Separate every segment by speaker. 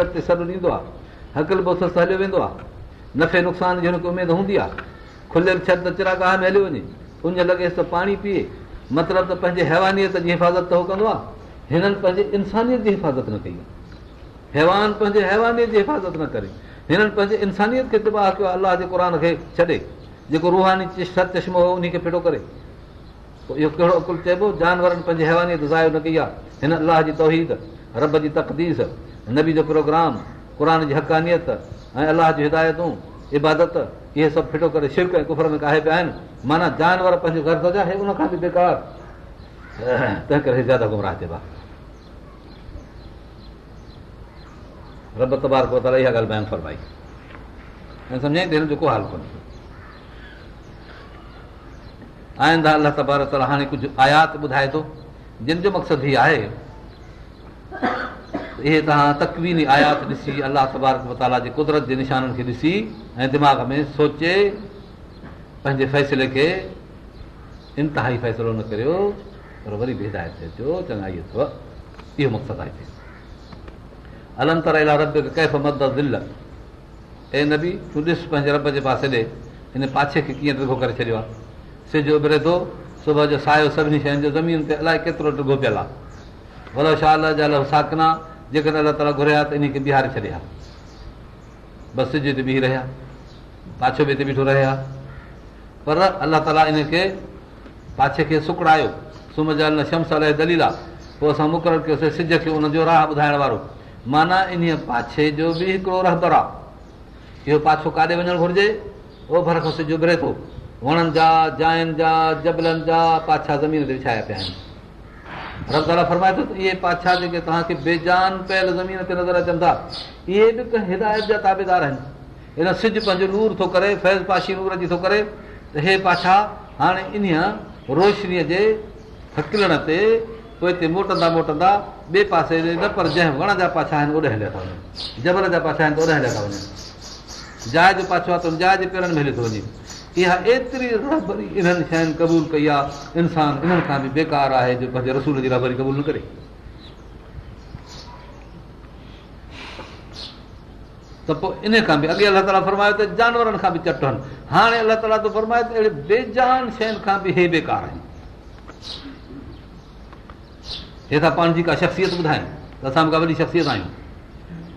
Speaker 1: ते ॾींदो आहे हकल सां हलियो वेंदो आहे नफ़े नुक़सान जी हूंदी आहे खुलियल छत त चिरागाह में हली वञे उन लॻे त पाणी पीए मतिलबु त पंहिंजे हैवानीत जी हिफ़ाज़त त उहो कंदो आहे हिननि पंहिंजे इंसानियत जी हिफ़ाज़त न कई आहे हैवान पंहिंजे जी हिफ़ाज़त न करे हिननि पंहिंजे इंसानियत खे तिबाह कयो आहे अलाह जे क़ुर खे छॾे जेको रुहानी रूहानी चश्मो हो उनखे फिटो करे पोइ इहो कहिड़ो अकुलु चइबो जानवरनि पंहिंजे हैवानी ज़ायो न कई आहे हिन अलाह जी तौहीद रब जी तकदीस नबी जो प्रोग्राम क़ुर जी हक़ानियत ऐं अलाह जी हिदायतूं इबादत इहे सभु फिटो करे कुफर में काहे पिया आहिनि माना जानवर पंहिंजो घर थो तंहिं करे अलाह तबारा हाणे कुझु आया त ॿुधाए थो जिन जो मक़सदु हीउ आहे इहे तव्हां तकवीनी आयात ॾिसी अलाह तबारक मताला जे कुदरत जे निशाननि खे ॾिसी ऐं दिमाग़ में सोचे पंहिंजे फ़ैसिले खे इंतिहाई फ़ैसिलो न करियो पर वरी बि हिदायत ते अचो चङा इहो अथव इहो मक़सदु आहे हिते अलंतर रब कैफ़ मद दिल न बि तूं ॾिस पंहिंजे रब जे पासे ॾे हिन पाछे खे कीअं ॾिघो करे छॾियो आहे सिजो उभिरे थो सुबुह जो सायो सभिनी शयुनि जो ज़मीन ते अलाए केतिरो ॾिघो पियल आहे भलो शाल जा साकना जेकॾहिं बिहारे छॾिया बसि सिज हिते बीह रहिया पाछो बि हिते बीठो रहे हा पर अलाह ताला इन खे पाछे खे सुकड़ायो सुम जा दलीला पोइ असां मुकर कयोसीं सिज खे उनजो राह ॿुधाइण वारो माना इन्हीअ पाछे जो बि हिकिड़ो रहबर आहे इहो पाछो काॾे वञणु घुर्जे ओभर सिॼ ब्रेको वणनि जा जायनि जा जबलनि जा पाछा ज़मीन ते विछाया पिया आहिनि रफ़ वारा फरमाए त इहे पाछा जेके तव्हांखे बेजान पयल ज़मीन ते नज़र अचनि था इहे बि त हिदायत जा ताबेदार आहिनि हिन सिज पंहिंजो नूर थो करे फैज़ पाशी नूर जी थो करे त हे पाछा हाणे इन रोशनीअ जे थकिलण ते पोइ हिते मोटंदा मोटंदा ॿिए पासे न पर जंहिं वण जा पाछा आहिनि ओॾे हलिया था वञनि जबल जा पाछा आहिनि त ओॾे हलिया था वञनि जाइ जो पाछो आहे त जाइ जे पेरनि में हली थो वञे इहा एतिरी इन्हनि शयुनि क़बूल कई आहे इंसान इन्हनि खां बि बेकार आहे जो पंहिंजे रसूल जी राहू त पोइ इन खां बि अॻे अलाह ताला फरमायो त जानवरनि खां बि चट हाणे अलाह बेजान शयुनि खां बि हे बेकार आहिनि हे त पंहिंजी का शख़्सियत ॿुधायूं असां बि वॾी शख़्सियत आहियूं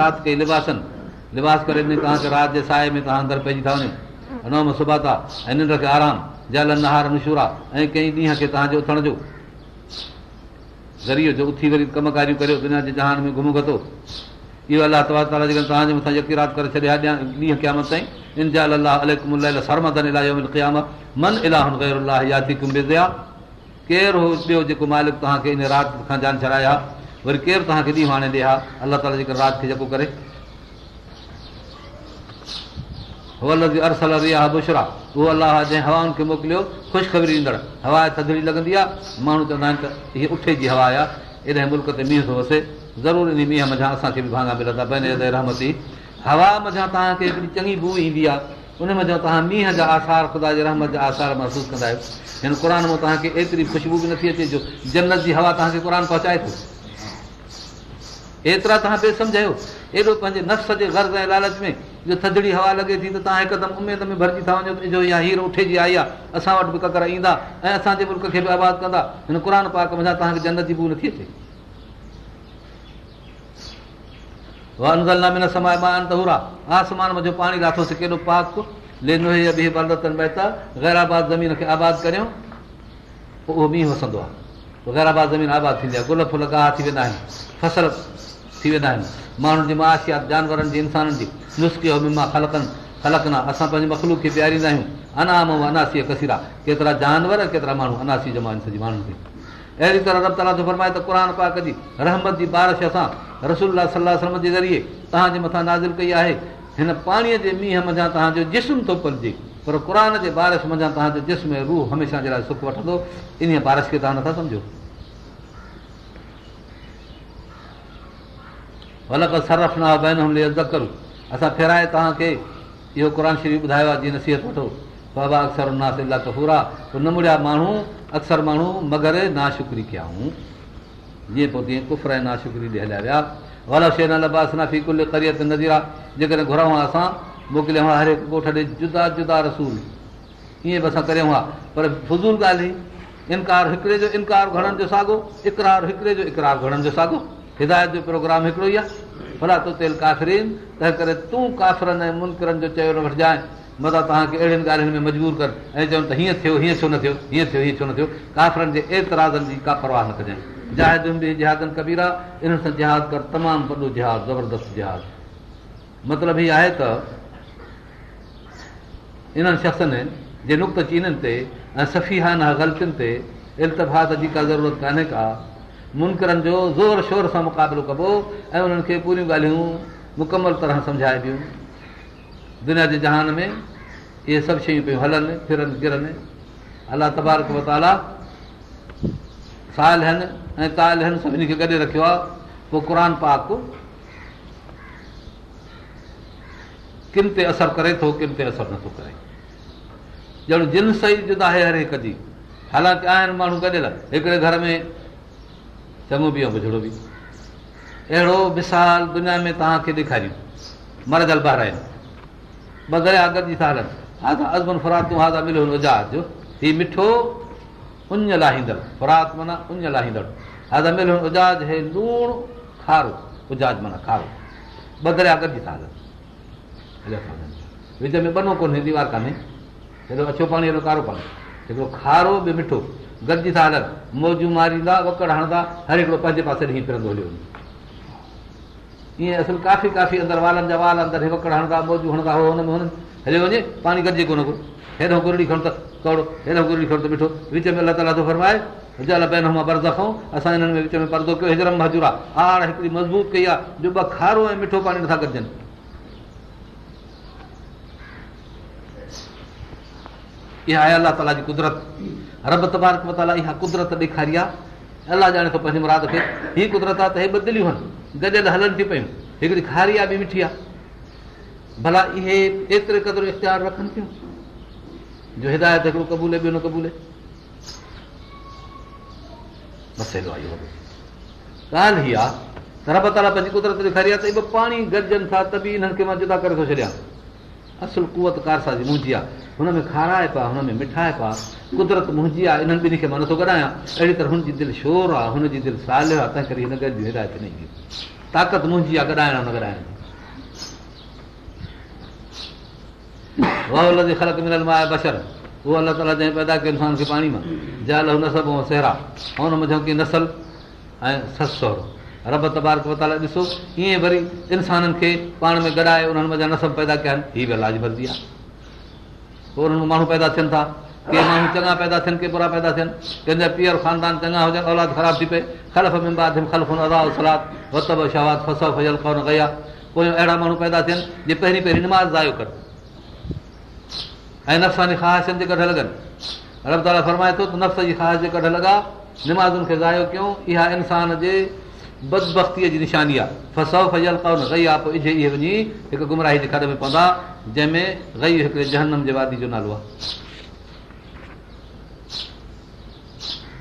Speaker 1: राति कई लिबासनि लिबास करे साए में तव्हां पइजी था वञो सुबातियूं जहान में वरी केरु तव्हांखे ॾींहुं अल्लाह ताला जेके राति खे जेको करे बुशरा उहो अलाह जंहिं हवाउनि खे मोकिलियो ख़ुशिखबरी ॾींदड़ हवा थदड़ी लॻंदी आहे माण्हू चवंदा आहिनि त हीअ उठे जी हवा आहे एॾे मुल्क ते मींहं थो वसे ज़रूरु इन मींहं मथां असांखे बि भाङा मिलंदा रहमत रहमती हवा मथां तव्हांखे हिकिड़ी चङी बू ईंदी आहे उन मथां तव्हां मींहं जा आसार ख़ुदा जे रहमत जा आसार महसूसु कंदा आहियो हिन क़ुर मां तव्हांखे एतिरी ख़ुशबू बि नथी अचे जो जन्नत जी हवा तव्हांखे क़ुर पहुचाए थो एतिरा तव्हां बेसमझायो एॾो पंहिंजे नफ़्स जे गर्ज़ ऐं लालच में जो थधिड़ी हवा लॻे थी त तव्हां हिकदमि उमेद में भरिजी था वञो जो इहा हीर उठे जी आई आहे असां वटि बि ककर ईंदा ऐं असांजे मुल्क खे बि आबाद कंदा हिन क़ुर पाक पाका तव्हांखे जनती पूर थी अचे पाणी लाथोसीं आबाद करियूं पोइ उहो मींहुं वसंदो आहे गैराबाद ज़मीन आबाद थींदी आहे गुल फुल गाह थी वेंदा आहिनि फसल थी वेंदा आहिनि माण्हुनि जी मुआशिया जानवरनि जी इंसाननि जी नुस्ख़े ख़लक न असां पंहिंजी मखलूक खे पीआरींदा आहियूं अनाम ऐं कसीरा केतिरा जानवर केतिरा माण्हू अनासी जमा आहिनि सॼे माण्हुनि खे अहिड़ी तरह रब ताला थो फरमाए त क़ुर पा कजे रहमत जी बारिश असां रसूल सलाह जे ज़रिए तव्हांजे मथां नाज़िल कई आहे हिन पाणीअ जे मींहं मञा तव्हांजो जिस्म थो पलिजे पर क़ुर जे बारिश मञा तव्हांजे जिस्म ऐं रूह हमेशह जे लाइ सुखु वठंदो इन बारिश खे तव्हां नथा समुझो ज़रू असां फेराए तव्हांखे इहो क़ुर श्रीफ़ ॿुधायो आहे जीअं नसीहत वठो बाबा अक्सर कपूर आहे न मुड़िया माण्हू अक्सर माण्हू मगर नाशुकरी कयाऊं जीअं पोइफर ऐं नाकरी ॾे हलिया विया जेकॾहिं घुराऊं हा असां मोकिलियां जुदा जुदा रसूल ईअं बि असां करियूं हा पर फुज़ूल ॻाल्हि हुई इनकार हिकिड़े जो इनकार घणनि जो साॻियो इकरार हिकिड़े जो इकरार घणनि जो साॻियो हिदायत जो प्रोग्राम हिकिड़ो ई आहे भला तो तेल काफ़रीन तंहिं करे तूं काफ़िरनि ऐं मुनकरनि जो चयो वठजांइ मतलबु तव्हांखे अहिड़ियुनि ॻाल्हियुनि में मजबूर कर ऐं चवनि त हीअं थियो हीअं छो न थियो हीअं थियो हीअं छो न थियो काफ़िरनि जे एतिराज़नि जी का परवाह न कजांइ बि जहाज़नि कबीरा इन्हनि सां जहाज़ कर तमामु वॾो जहाज़ ज़बरदस्त जहाज़ मतिलबु हीअ आहे त इन्हनि शख़्सनि जे नुक़्त चीननि ते ऐं सफ़ीहान ग़लतियुनि ते इल्तफ़ात जी का ज़रूरत कान्हे का मुनकरनि जो ज़ोर शोर सां मुक़ाबिलो कबो ऐं उन्हनि खे पूरियूं ॻाल्हियूं मुकमल तरह सम्झाइबियूं दुनिया जे जहान में इहे सभु शयूं पियूं हलनि फिरनि किरनि अलाह तबारकाला साल सभिनी खे गॾु रखियो आहे पोइ क़ुर पाक किन ते असरु करे थो किन ते असरु नथो करे ॼण जिन सही जुदा आहे हर हिक जी हालांकि आहिनि माण्हू गॾियल हिकिड़े घर में चङो बि अहिड़ो मिसाल दुनिया में तव्हांखे ॾेखारियूं मरदल बर गॾिजी जी हालत हा त अजमन मिठो उञ लाहींदड़ फुरात माना उञ लाहींदड़ लूणु खारो उजाज माना खारो ॿ गरिया जी था विच में बनो कोन्हे हेॾो अछो हेॾो कारो पाणी हिकिड़ो खारो ॿियो मिठो गॾिजी था हलनि मौजूं मारींदा वकड़ हणंदा हर हिकिड़ो पंहिंजे पासे काफ़ी काफ़ी हणंदा मौजूं हणंदा पाणी गॾिजी फरमाए हज़ूर आहे मज़बूत कई आहे जो ॿ खारो ऐं मिठो पाणी नथा अलाह ताला जी कुदरत रब तबारक मताला इहा कुदरत ॾेखारी आहे अलाह ॼाणे थो पंहिंजे मुराद खे हीअ कुदरत आहे त हे ॿ दिलियूं आहिनि गज हलनि थियूं पियूं हिकिड़ी खारी आहे बि मिठी आहे भला इहे एतिरे क़दुरु इख़्तियार रखनि थियूं जो हिदायत हिकिड़ो कबूले ॿियो न कबूले ॻाल्हि ई आहे रब ताला पंहिंजी कुदरत ॾेखारी आहे त पाणी गॾिजनि था त बि हिननि खे मां जुदा करे थो छॾियां असुल कुवत कारसा जी मुंहिंजी आहे हुनमें खाराए पिया हुनमें मिठाए पिया कुदरत मुंहिंजी आहे इन्हनि ॿिन्ही खे मां नथो कॾायां अहिड़ी तरह हुनजी दिलि शोर आहे हुनजी दिलि सालियो आहे तंहिं करे हिदायत न ईंदी ताक़त मुंहिंजी आहे गॾु अलाह ताली मां सेह नसल ऐं ॾिसो ईअं वरी इंसाननि खे पाण में गॾाए हुननि मा नस पैदा कया आहिनि हीअ बि इलाज भरजी आहे पोइ उन्हनि माण्हू पैदा थियनि था के माण्हू चङा पैदा थियनि के बुरा पैदा थियनि कंहिंजा पीअर ख़ानदान चङा हुजनि औलाद ख़राब थी पए ख़लफ़ में बाद ख़लफ़ अदा सलाद वतब फजल पोइ अहिड़ा माण्हू पैदा थियनि जे पहिरीं पहिरीं निमाज़ ज़ायो कनि ऐं नफ़्सानी ख़्वाहिशनि ते कढ लॻनि रब ताला फरमाए थो त नफ़्स जी ख़्वाहिश जे कढ लॻा निमाज़ुनि खे ज़ायो कयूं इहा इंसान जे बदबख़्तीअ जी निशानी आहे फसाउ फज़ल कौन गई आहे इहे वञी हिकु गुमराह जे खाद में पवंदा जंहिंमें गई हिकिड़े जहनम जे वादी जो नालो आहे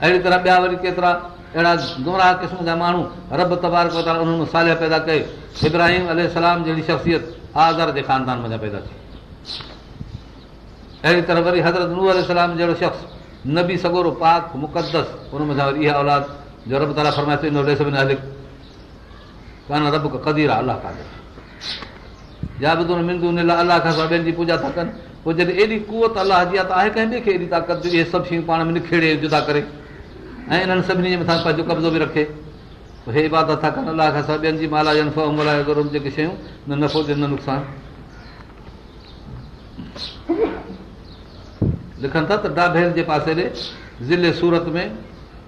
Speaker 1: अहिड़ी तरह ॿिया वरी केतिरा अहिड़ा गुमराह क़िस्म जा माण्हू रब तबार उन्हनि साल पैदा कई इब्राहिम अल जहिड़ी शख़्सियत आज़र जे ख़ानदान में पैदा थी अहिड़ी तरह वरी हज़रत नूर अल जहिड़ो शख़्स नबी सगोरो पाक मुक़दस उन मथां वरी इहा औलाद जो रब सवाइ ॿियनि जी था कनि पोइ जॾहिं एॾी कुवत अलाह जी त आहे खे एॾी ताक़त इहे सभु शयूं पाण में निखेड़े जुदा करे ऐं इन्हनि सभिनी जे मथां पंहिंजो कब्ज़ो बि रखे इबादत था कनि अलाह खां जेके शयूं न नफ़ोजनि लिखनि था त डाभेल जे पासे ज़िले सूरत में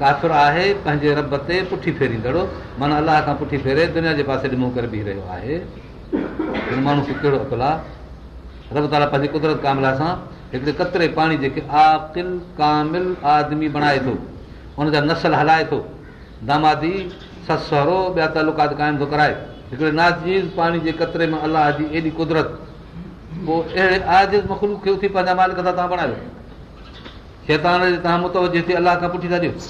Speaker 1: काफ़िर आहे पंहिंजे रब ते पुठी फेरींदड़ो माना अलाह खां पुठी फेरे दुनिया जे पासे करे बीह रहियो आहे कहिड़ो हिकिड़े कतरे पाणी आदमी बणाए थो हुन जा नसल हलाए थो दामादी ससरो ॿिया तालुकात कायम थो कराए नाज़ीज़ पाणी जे कतरे में अलाह जी एॾी कुदरत खे तव्हां बणायो चेतान जी तव्हां मुतवज हिते अलाह खां पुठी था ॾियो हा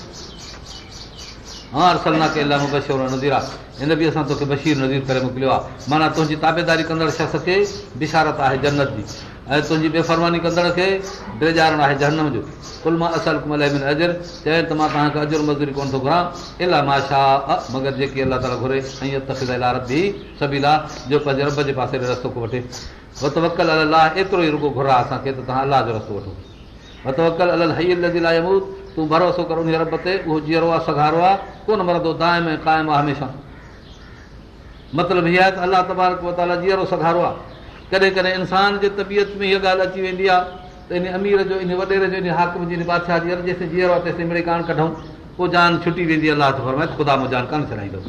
Speaker 1: अरसला के अलाह नज़ीर आहे हिन बि असां तोखे बशीर नज़ीर करे मोकिलियो आहे माना तुंहिंजी ताबेदारी कंदड़ शख़्स खे बिशारत आहे जन्नत जी ऐं तुंहिंजी बेफ़रमानी कंदड़ खे बेजारण आहे जनम जो कुल मां असल अज त मां तव्हांखे अजर मज़ूरी कोन थो घुरां अला मां मगर जेके अलाह ताला घुरे ऐं सभी लाइ जो पंहिंजे रब जे पासे रस्तो को वठे हो वकल अला एतिरो ई रुगो घुरा असांखे त तव्हां अलाह जो रस्तो वठो जीअरो आहे कोन मरंदो मतिलबु हीअ आहे त अलाह तबार जीअरो सघारो आहे कॾहिं कॾहिं इंसान जे तबियत में हीअ ॻाल्हि अची वेंदी आहे त इन अमीर जो इन वॾेर जो इन हाकशाह जीअर जीअरो आहे जान छुटी वेंदी अलाए जान कान छॾाईंदो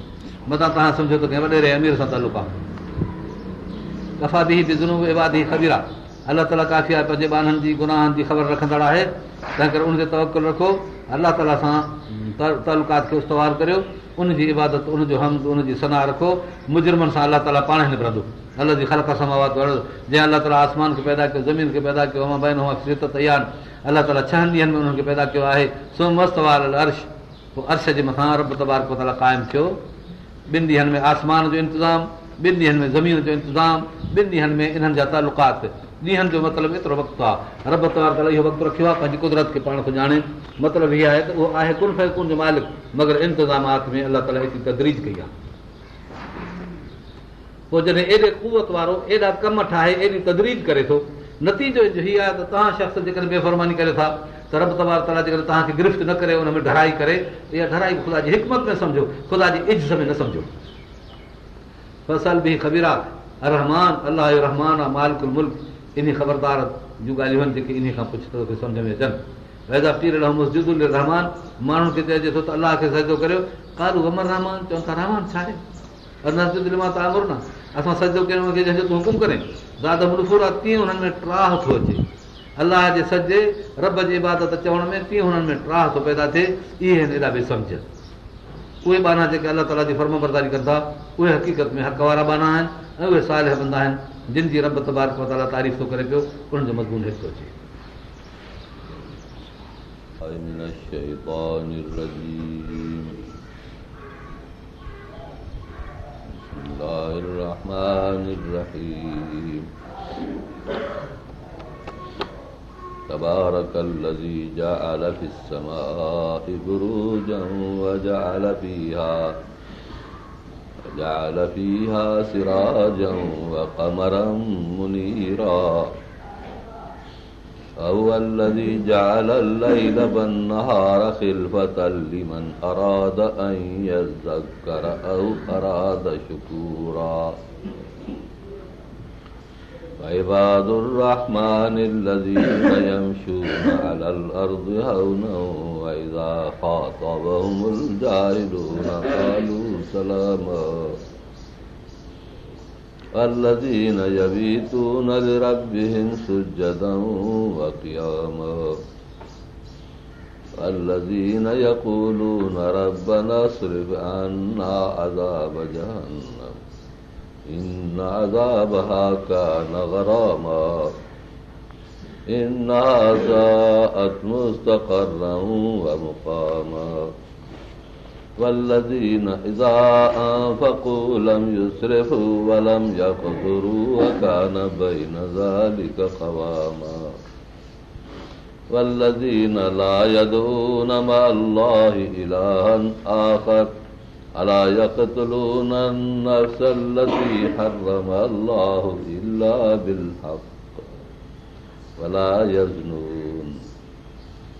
Speaker 1: मतां तव्हां वॾेरे अमीर सां आहे अल्ला ताला काफ़ी आहे पंहिंजे ॿारनि जी गुनाहनि जी ख़बर रखंदड़ आहे तंहिं करे उनखे तवक रखो अलाह ताला सां तालुकात खे करियो उन जी इबात उनजो हमद उनजी सनाह रखो मुजरमनि सां अल्ला ताला पाण ई निकिरंदो अलाह जी ख़लक सां जंहिं अलाह ताला आसमान खे पैदा कयो ज़मीन खे पैदा कयो सिरत अलाह छहनि ॾींहनि में हुननि खे पैदा कयो आहे सोमस्त अर्श पोइ अर्श जे मथां रब तबारा क़ाइमु थियो ॿिनि ॾींहंनि में आसमान जो इंतिज़ाम ॿिनि ॾींहनि में ज़मीन जो इंतिज़ाम ॿिनि ॾींहनि में इन्हनि जा तालुकात ॾींहनि जो मतिलबु वक़्तु आहे रब तवार ताला इहो आहे पाण सुञाणे मतिलबु आहे त उहो आहे कुन फैकुन जो मालिक मगर इंतिज़ामात में अलाही तदरीज कई आहे थो नतीजो त तव्हां शख़्स जेकॾहिं बेफ़रमानी करे था त रब तवार ताला जेकॾहिं जी इज़त में इन ख़बरदार जूं ॻाल्हियूं आहिनि जेके इन्हीअ खां कुझु तोखे सम्झ में अचनि पीरल मस्जिद रहमान माण्हुनि किथे अचे थो त अलाह खे सजो कयो कालू गहमान चवनि था रहमान छा आहे असां सजो कयूं दादा तीअं हुननि में ट्राह थो अचे अलाह जे सॼे रब जी इबादत चवण में कीअं हुननि में ट्राह थो पैदा थिए इहे ना बि सम्झनि उहे बाना जेके अलाह ताला जी फर्म बरदारी कनि था उहे हक़ीक़त में हक़ वारा बाना आहिनि ऐं उहे साल हूंदा आहिनि जिन जी रब तारीफ़ थो करे पियो
Speaker 2: جعل فيها سراجا وقمرا منيرا هو الذي جعل الليل والنهار خلفة لمن أراد أن يذكر أو أراد شكورا عباد الرحمن الذين يمشون على الأرض هونا وإذا خاطبهم الجاهلون قالوا سلاما الذين يبيتون لربهم سجدا وقياما الذين يقولون ربنا اصرف عنا عذاب جهنم إن عذابها كان غراما إنها ساءت مستقرا ومقاما والذين إذا أنفقوا لم يسرفوا ولم يقتروا وكان بين ذلك قواما والذين لا يدعون مع الله إلها آخر ألا يقتلون النفس التي حرم الله إلا بالحق ولا يزنون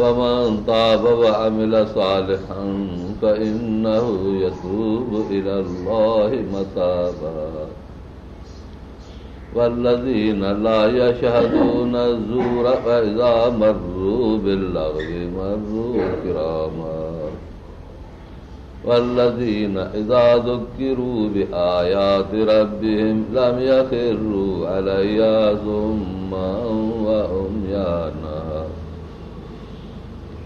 Speaker 2: ومن تاب وعمل صالحا فإنه يتوب إلى الله متابا والذين لا يشهدون الزور فإذا مروا باللغو مروا كراما والذين إذا ذكروا بآيات ربهم لم يخروا عليها وهم يانا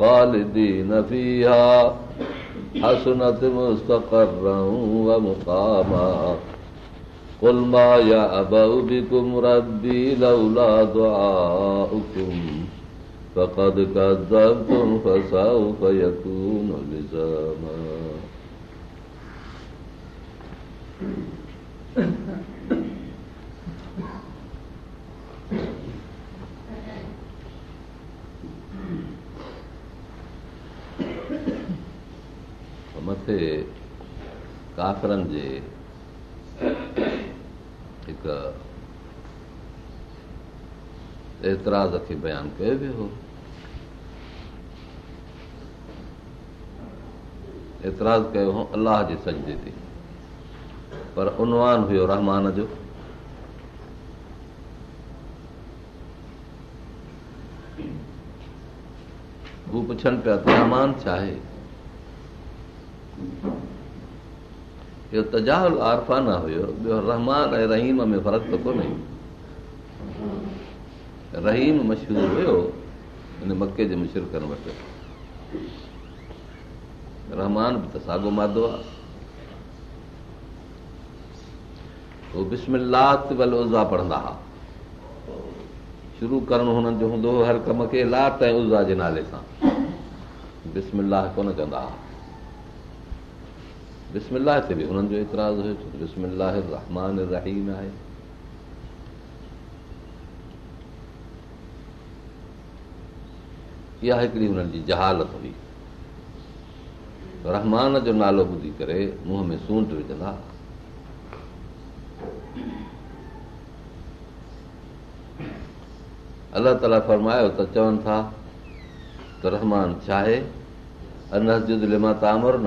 Speaker 2: خالدين فيها حسنة مستقرا ومقاما قل ما يعبأ بكم ربي لولا دعاؤكم فقد كذبتم فسوف يكون لزاما एतिरा खे बयान कयो वियो हो एतिराज़ कयो हो अलाह जी सजो पर उनवान हुयो रहमान जो हू पुछनि पिया रहमान छा आहे इहो तजा आरफाना हुयो ॿियो रहमान ऐं रहीम में फ़र्क़ु त कोन्हे रहीम मशहूरु हुयो हिन मके जे वटि रहमान बि त साॻो मादो आहे उहो वल उज़ा पढ़ंदा हुआ शुरू करणु हुननि जो हूंदो हुओ हर कम खे लात ऐं उज़ा जे नाले सां बिस्मिला कोन चवंदा हुआ بسم بسم جو الرحمن الرحیم एतिरा इहा हिकिड़ी जहालत हुई रहमान जो नालो ॿुधी करे मुंहं में सूंड विझंदा अलाह ताला फरमायो त चवनि था त रहमान छा आहे त अमर न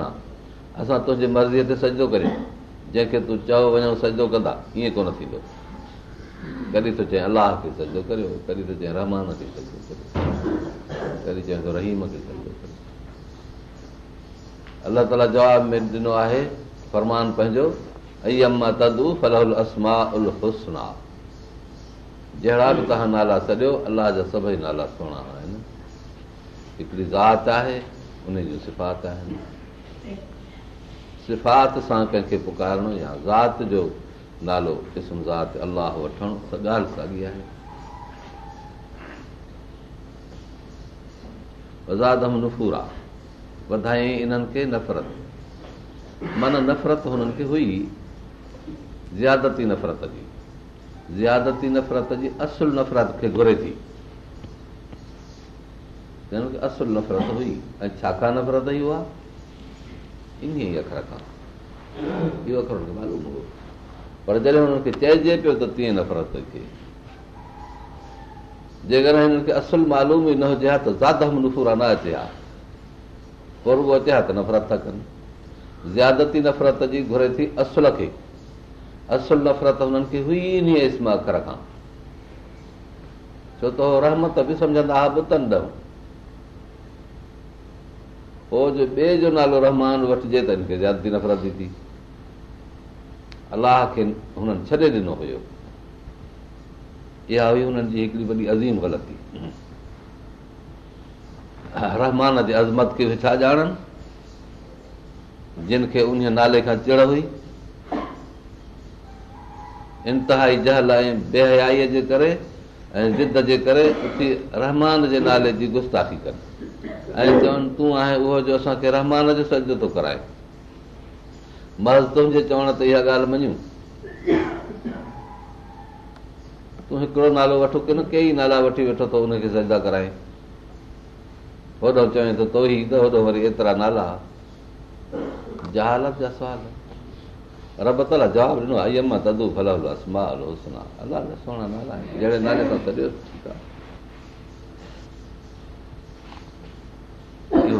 Speaker 2: असां तुंहिंजी मर्ज़ीअ ते सजदो करे जंहिंखे तूं चओ वञो सजदो कंदा ईअं कोन थींदो कॾहिं थो चए अलाह खे सजदो करियो कॾहिं थो चए रहमान खे सजदो करियो कॾहिं चए थो रहीम खे सजदो करियो अलाह ताला जवाब में ॾिनो आहे फरमान पंहिंजो अई अमा उल उला जहिड़ा बि तव्हां नाला सॾियो अलाह जा सभई नाला सुहिणा आहिनि हिकिड़ी ज़ात आहे उन जूं सिफ़ात आहिनि सिफ़ात सां कंहिंखे पुकारणु या ज़ात जो नालो क़िस्म ज़ात अलाह वठणु ॻाल्हि साॻी आहे वज़ाद नफ़ूर आहे वधाई इन्हनि खे नफ़रत मन नफ़रत हुननि खे हुई ज़्यादती नफ़रत जी ज़्यादती नफ़रत जी असुल नफ़रत खे घुरे थी असुल नफ़रत हुई ऐं छाकाणि नफ़रत ई आहे इन्हीअ ई अखर खां इहो अखर हुनखे मालूम हो पर जॾहिं हुननि खे चइजे पियो त तीअं नफ़रत थिए जेकॾहिं हिननि खे असुल मालूम ई न हुजे हा त ज़्यादा नसूरा न अचे हा पर उहो अचे हा त नफ़रत था कनि ज़्यादती नफ़रत जी घुरे थी असुल खे असुल नफ़रत हुननि खे हुई इन इस्म अख़र खां छो त उहो रहमत बि सम्झंदा हुआ तंड हो जो ॿिए जो नालो रहमान वठिजे त हिनखे ज़्यादती नफ़रत थी थी अलाह खे हुननि छॾे ॾिनो हुयो इहा हुई हुननि जी हिकिड़ी वॾी अज़ीम ग़लती रहमान जे अज़मत खे छा ॼाणनि जिन खे उन नाले खां चिड़ हुई इंतिहाई जहल ऐं बेहयाईअ जे करे ऐं ज़िद जे करे उथी रहमान जे नाले जी गुस्ताखी कनि ऐं चवनि तूं आहे उहो जो असांखे रहमान जो सजो थो कराए महज़ तुंहिंजे चवण ते इहा ॻाल्हि मञूं तूं हिकिड़ो नालो वठो की न केई नाला वठी वेठो त हुनखे सजा कराए होॾो चवे थो तो ई त होॾो वरी एतिरा नाला जहालत जा सुवाल रब जवाबु ॾिनो आई अमा तदू फल अलाह सुहिणा नाला आहिनि जहिड़े नाले सां ठीकु आहे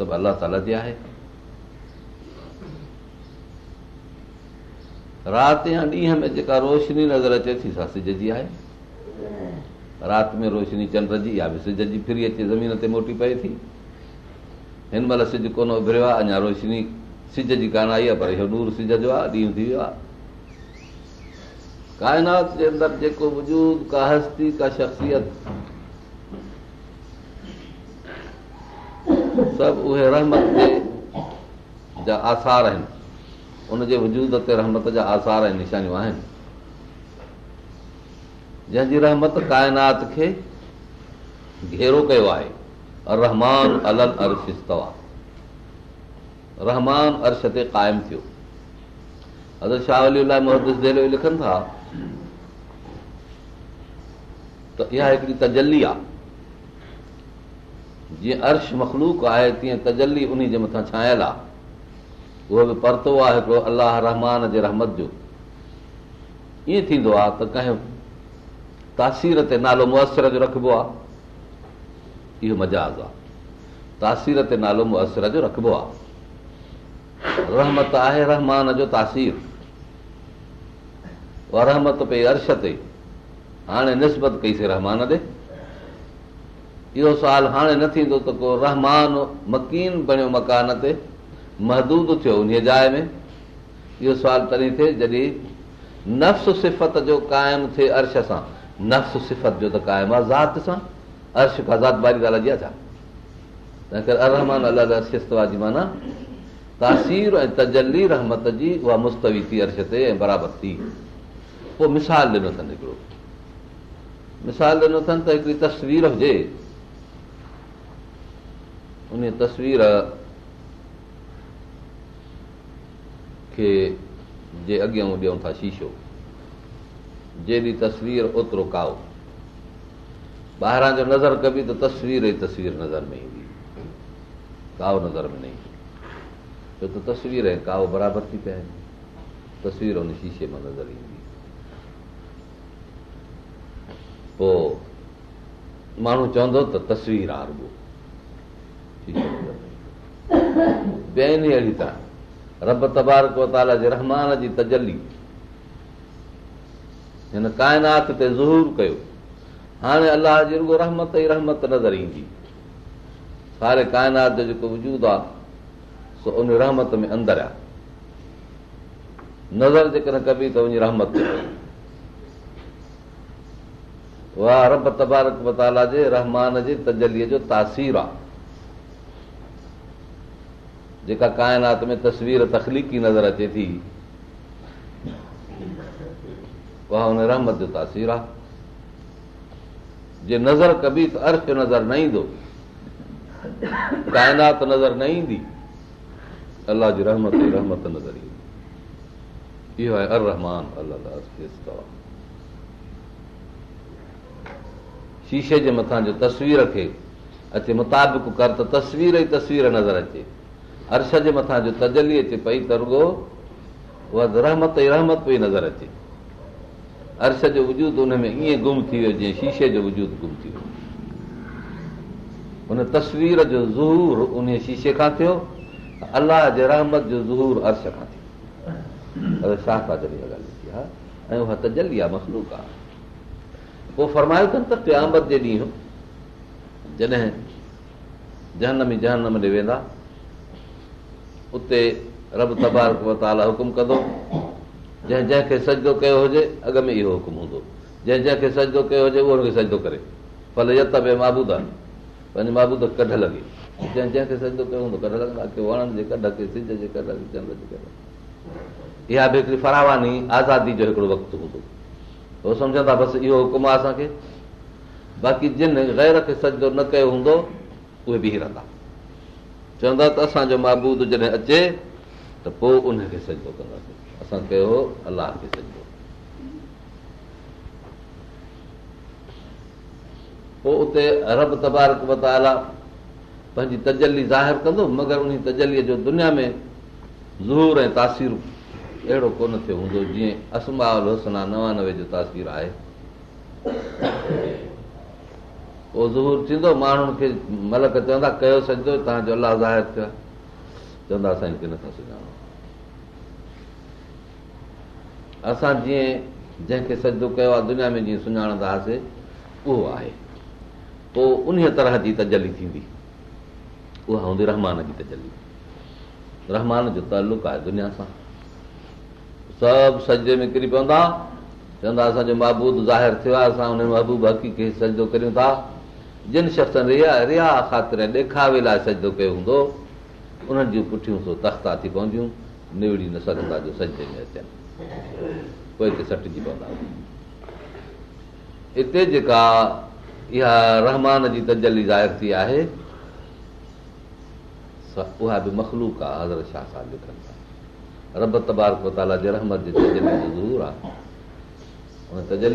Speaker 2: रोशनी नज़र अचे थी रोशनी चंड जी फिरी अचे पए थी हिन महिल सिज कोन उभिरियो सिज जी कान आई आहे पर सिज जो आहे ॾींहं थी वियो आहे सभु रहमत वजूद ते रहमत जा आसार आहिनि जंहिंजी रहमत काइनात खे घेरो कयो आहे जीअं अर्श मखलूक आहे तीअं तजली उन जे मथां छायल आहे उहो बि परतो आहे हिकिड़ो अलाह रहमान जे रहमत जो ईअं थींदो आहे त कंहिं तासीर ते नालो मुअसिर जो रखिबो आहे इहो मज़ाज़ आहे तासीर ते नालो मुयसर जो रखिबो आहे रहमत आहे रहमान जो तासीर उहा रहमत पई अर्श ते हाणे निस्बत कईसीं रहमान ॾे इहो सवाल हाणे न थींदो त को रहमान मकीन बणियो मकान ते महदूद थियो उन जाइ में इहो सवाल तॾहिं थिए जॾहिं नफ़्स सिफ़त जो कायम थिए अर्श सां नफ़्स सिफ़त जो त क़ाइम आहे ज़ात सां अर्श खां तासीर ऐं तजली रहमत जी उहा मुस्तवी थी अर्श ते बराबरि थी पोइ मिसाल ॾिनो अथनि हिकिड़ो मिसाल ॾिनो अथनि त हिकिड़ी तस्वीर हुजे उन तस्वीर खे जे अॻियां ॾियूं था शीशो जहिड़ी तस्वीर ओतिरो काओ ॿाहिरां जो नज़र कबी त तस्वीर ई तस्वीर नज़र में ईंदी काओ नज़र में न ईंदी छो त तस्वीर ऐं काओ बराबरि थी पिया आहिनि तस्वीर हुन शीशे मां नज़र ईंदी पोइ माण्हू चवंदो त तस्वीर आहे आरबो रब तबारकाला जे रहमान जी तजली हिन काइनात ते ज़हूर कयो हाणे अलाह जी रुगो रहमत ई रहमत नज़र ईंदी सारे काइनात जो जेको वजूद आहे सो उन रहमत में अंदरि आहे नज़र जेकॾहिं कबी त वञी रहमत उहा रब तबारक वताला जे रहमान जे तजलीअ जो तासीर आहे जेका काइनात में तस्वीर तख़लीकी नज़र अचे थी उहा हुन रहमत जो तासीर आहे जे नज़र कबी त अर्श नज़र न ईंदो काइनात नज़र न ईंदी अलाह जी रहमत जी रहमत नज़र ईंदी इहो आहे अर रहमान अलाह शीशे जे मथां जो तस्वीर खे अचे मुताबिक़ कर त तस्वीर ई तस्वीर नज़र अचे अर्श जे मथां जो तजली अचे पई त तरगो उहा रहमत ई रहमत पई नज़र अचे अर्श जो वजूद उन में ईअं गुम थी वियो जीअं शीशे जो वजूद गुम थी वियो हुन तस्वीर जो ज़हूर उन शीशे खां थियो अलाह जे रहमत जो ज़हूर अर्श खां थियो शाह आहे ऐं उहा तजली आहे मसलूक आहे पोइ फरमायो अथनि त क़यामत जे ॾींहुं जॾहिं जहन में जहन मिले वेंदा उते रब तबारक मताला हुकुम कंदो जंहिं जंहिंखे सजदो कयो हुजे अॻ में इहो हुकुम हूंदो जंहिं जंहिंखे सजदो कयो हुजे उहो हुनखे सजदो करे फल यत महबूद आहे पंहिंजे महबूद कढ लॻे जंहिं जंहिंखे सजदो कयो हूंदो कढ लॻंदा वणनि जे कढ कढे सिज जे कढ चंड जे कढ इहा बि हिकिड़ी फरावानी आज़ादी जो हिकिड़ो वक़्तु हूंदो उहो सम्झंदा बसि इहो हुकुम आहे असांखे बाक़ी जिन ग़ैर खे सजदो न कयो हूंदो उहे बीह रहंदा चवंदा त असांजो महबूद जॾहिं अचे त पोइ उनखे सजबो कंदासीं असां कयो अलाह खे पोइ उते रब तबारक मताला पंहिंजी तजली ज़ाहिर कंदो मगर उन तजलीअ जो दुनिया में ज़हूर ऐं तासीर अहिड़ो कोन थियो हूंदो जीअं असमा नवानवे जो तासीर आहे पोइ ज़हूर थींदो माण्हुनि खे मलक चवंदा कयो सॼो तव्हांजो अलाह ज़ाहिर थियो चवंदा आहे नथा सुञाणो असां जीअं जंहिंखे सजो कयो आहे दुनिया में सुञाणंदा हुआसीं उहो आहे पोइ उन तरह जी तजली थींदी उहा हूंदी रहमान जी तजली रहमान जो तालुक आहे दुनिया सां सभु सजे में किरी पवंदा चवंदा असांजो महबूद ज़ाहिर थियो आहे असां हुन महबूब हकी खे सजदो कयूं था जिन शख़्सनि सजो कयो हूंदो उन्हनि जूं पुठियां तख़्ता थी पवंदियूं न सरदा में तजली ज़ाहि थी आहे मखलूक आहे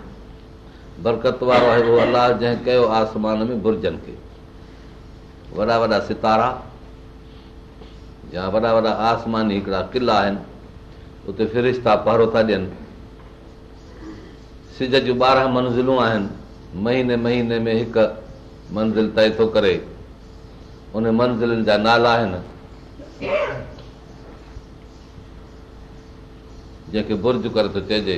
Speaker 2: बरकत वारो आहे उहो अलाह जंहिं कयो आसमान में बुर्जनि खे वॾा वॾा सितारा या वॾा वॾा आसमानी हिकिड़ा किला आहिनि उते फिरिश्ता पहिरो था ॾियनि सिज जूं ॿारहं मंज़िलूं आहिनि महीने महीने में हिकु मंज़िल तय थो करे उन मंज़िलनि जा नाला आहिनि जंहिंखे बुर्ज करे थो चइजे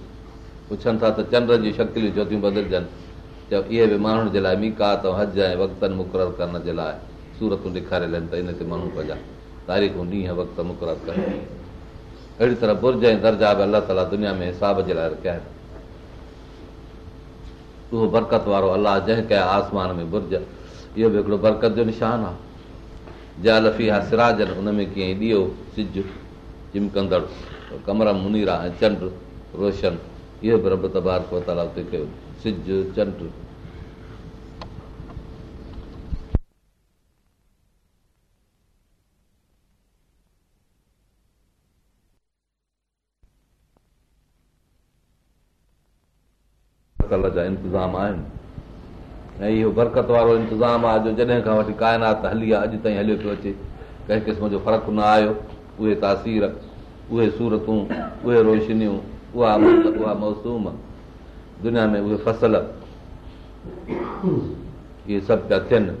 Speaker 2: पुछनि था त चंडनि जूं शक्तियूं चौथियूं बदिलजनि त इहे बि माण्हुनि जे लाइ हज ऐं वक़्त मुक़ररु करण जे लाइ सूरत ॾेखारियल आहिनि त हिन ते माण्हू पंहिंजा अहिड़ी तरह बुर्ज ऐं दर्जा अलाए रुक उहो बरकत वारो अलाह जंहिं कंहिं आसमान में बुर्ज इहो बि बरकत जो निशान आहे जय लफ़ी हा सिराजन कीअं सिज चिमकंदड़ कमर मुनीरा ऐं चंड रोशन इहो बि रब त बारकाल कयो सिज चंड इंतज़ाम आहिनि ऐं इहो बरक़त वारो इंतज़ाम आहे जो जॾहिं खां वठी काइनात हली आहे अॼु ताईं हलियो पियो अचे कंहिं क़िस्म जो फ़र्क़ु न आयो उहे तासीर उहे सूरतूं उहे रोशनियूं उहा उहा मौसूम दुनिया में उहे फसल इहे सभु पिया थियनि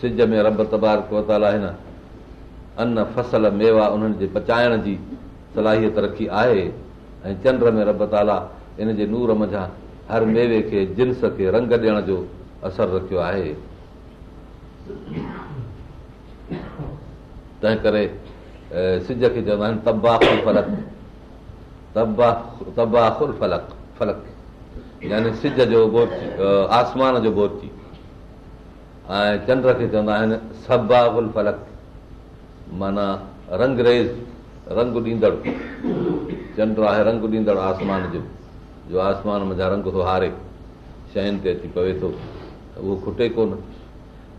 Speaker 2: सिज में रब तबार पहुताला हिन अन फसल मेवा उन्हनि जे बचाइण जी सलाहियत रखी आहे ऐं चंड में रब ताला इन जे नूर मा हर मेवे खे जिन्स खे रंग ॾियण जो असर रखियो आहे तंहिं करे सिज खे चवंदा आहिनि सिज जो आसमान जो बोर्ची ऐं चंड खे चवंदा आहिनि सबागुल फलक माना रंग रंग ॾींदड़ चंड आहे रंग ॾींदड़ आसमान जो जो आसमान मुंहिंजा रंग थो हारे शयुनि ते अची पवे थो उहो खुटे कोन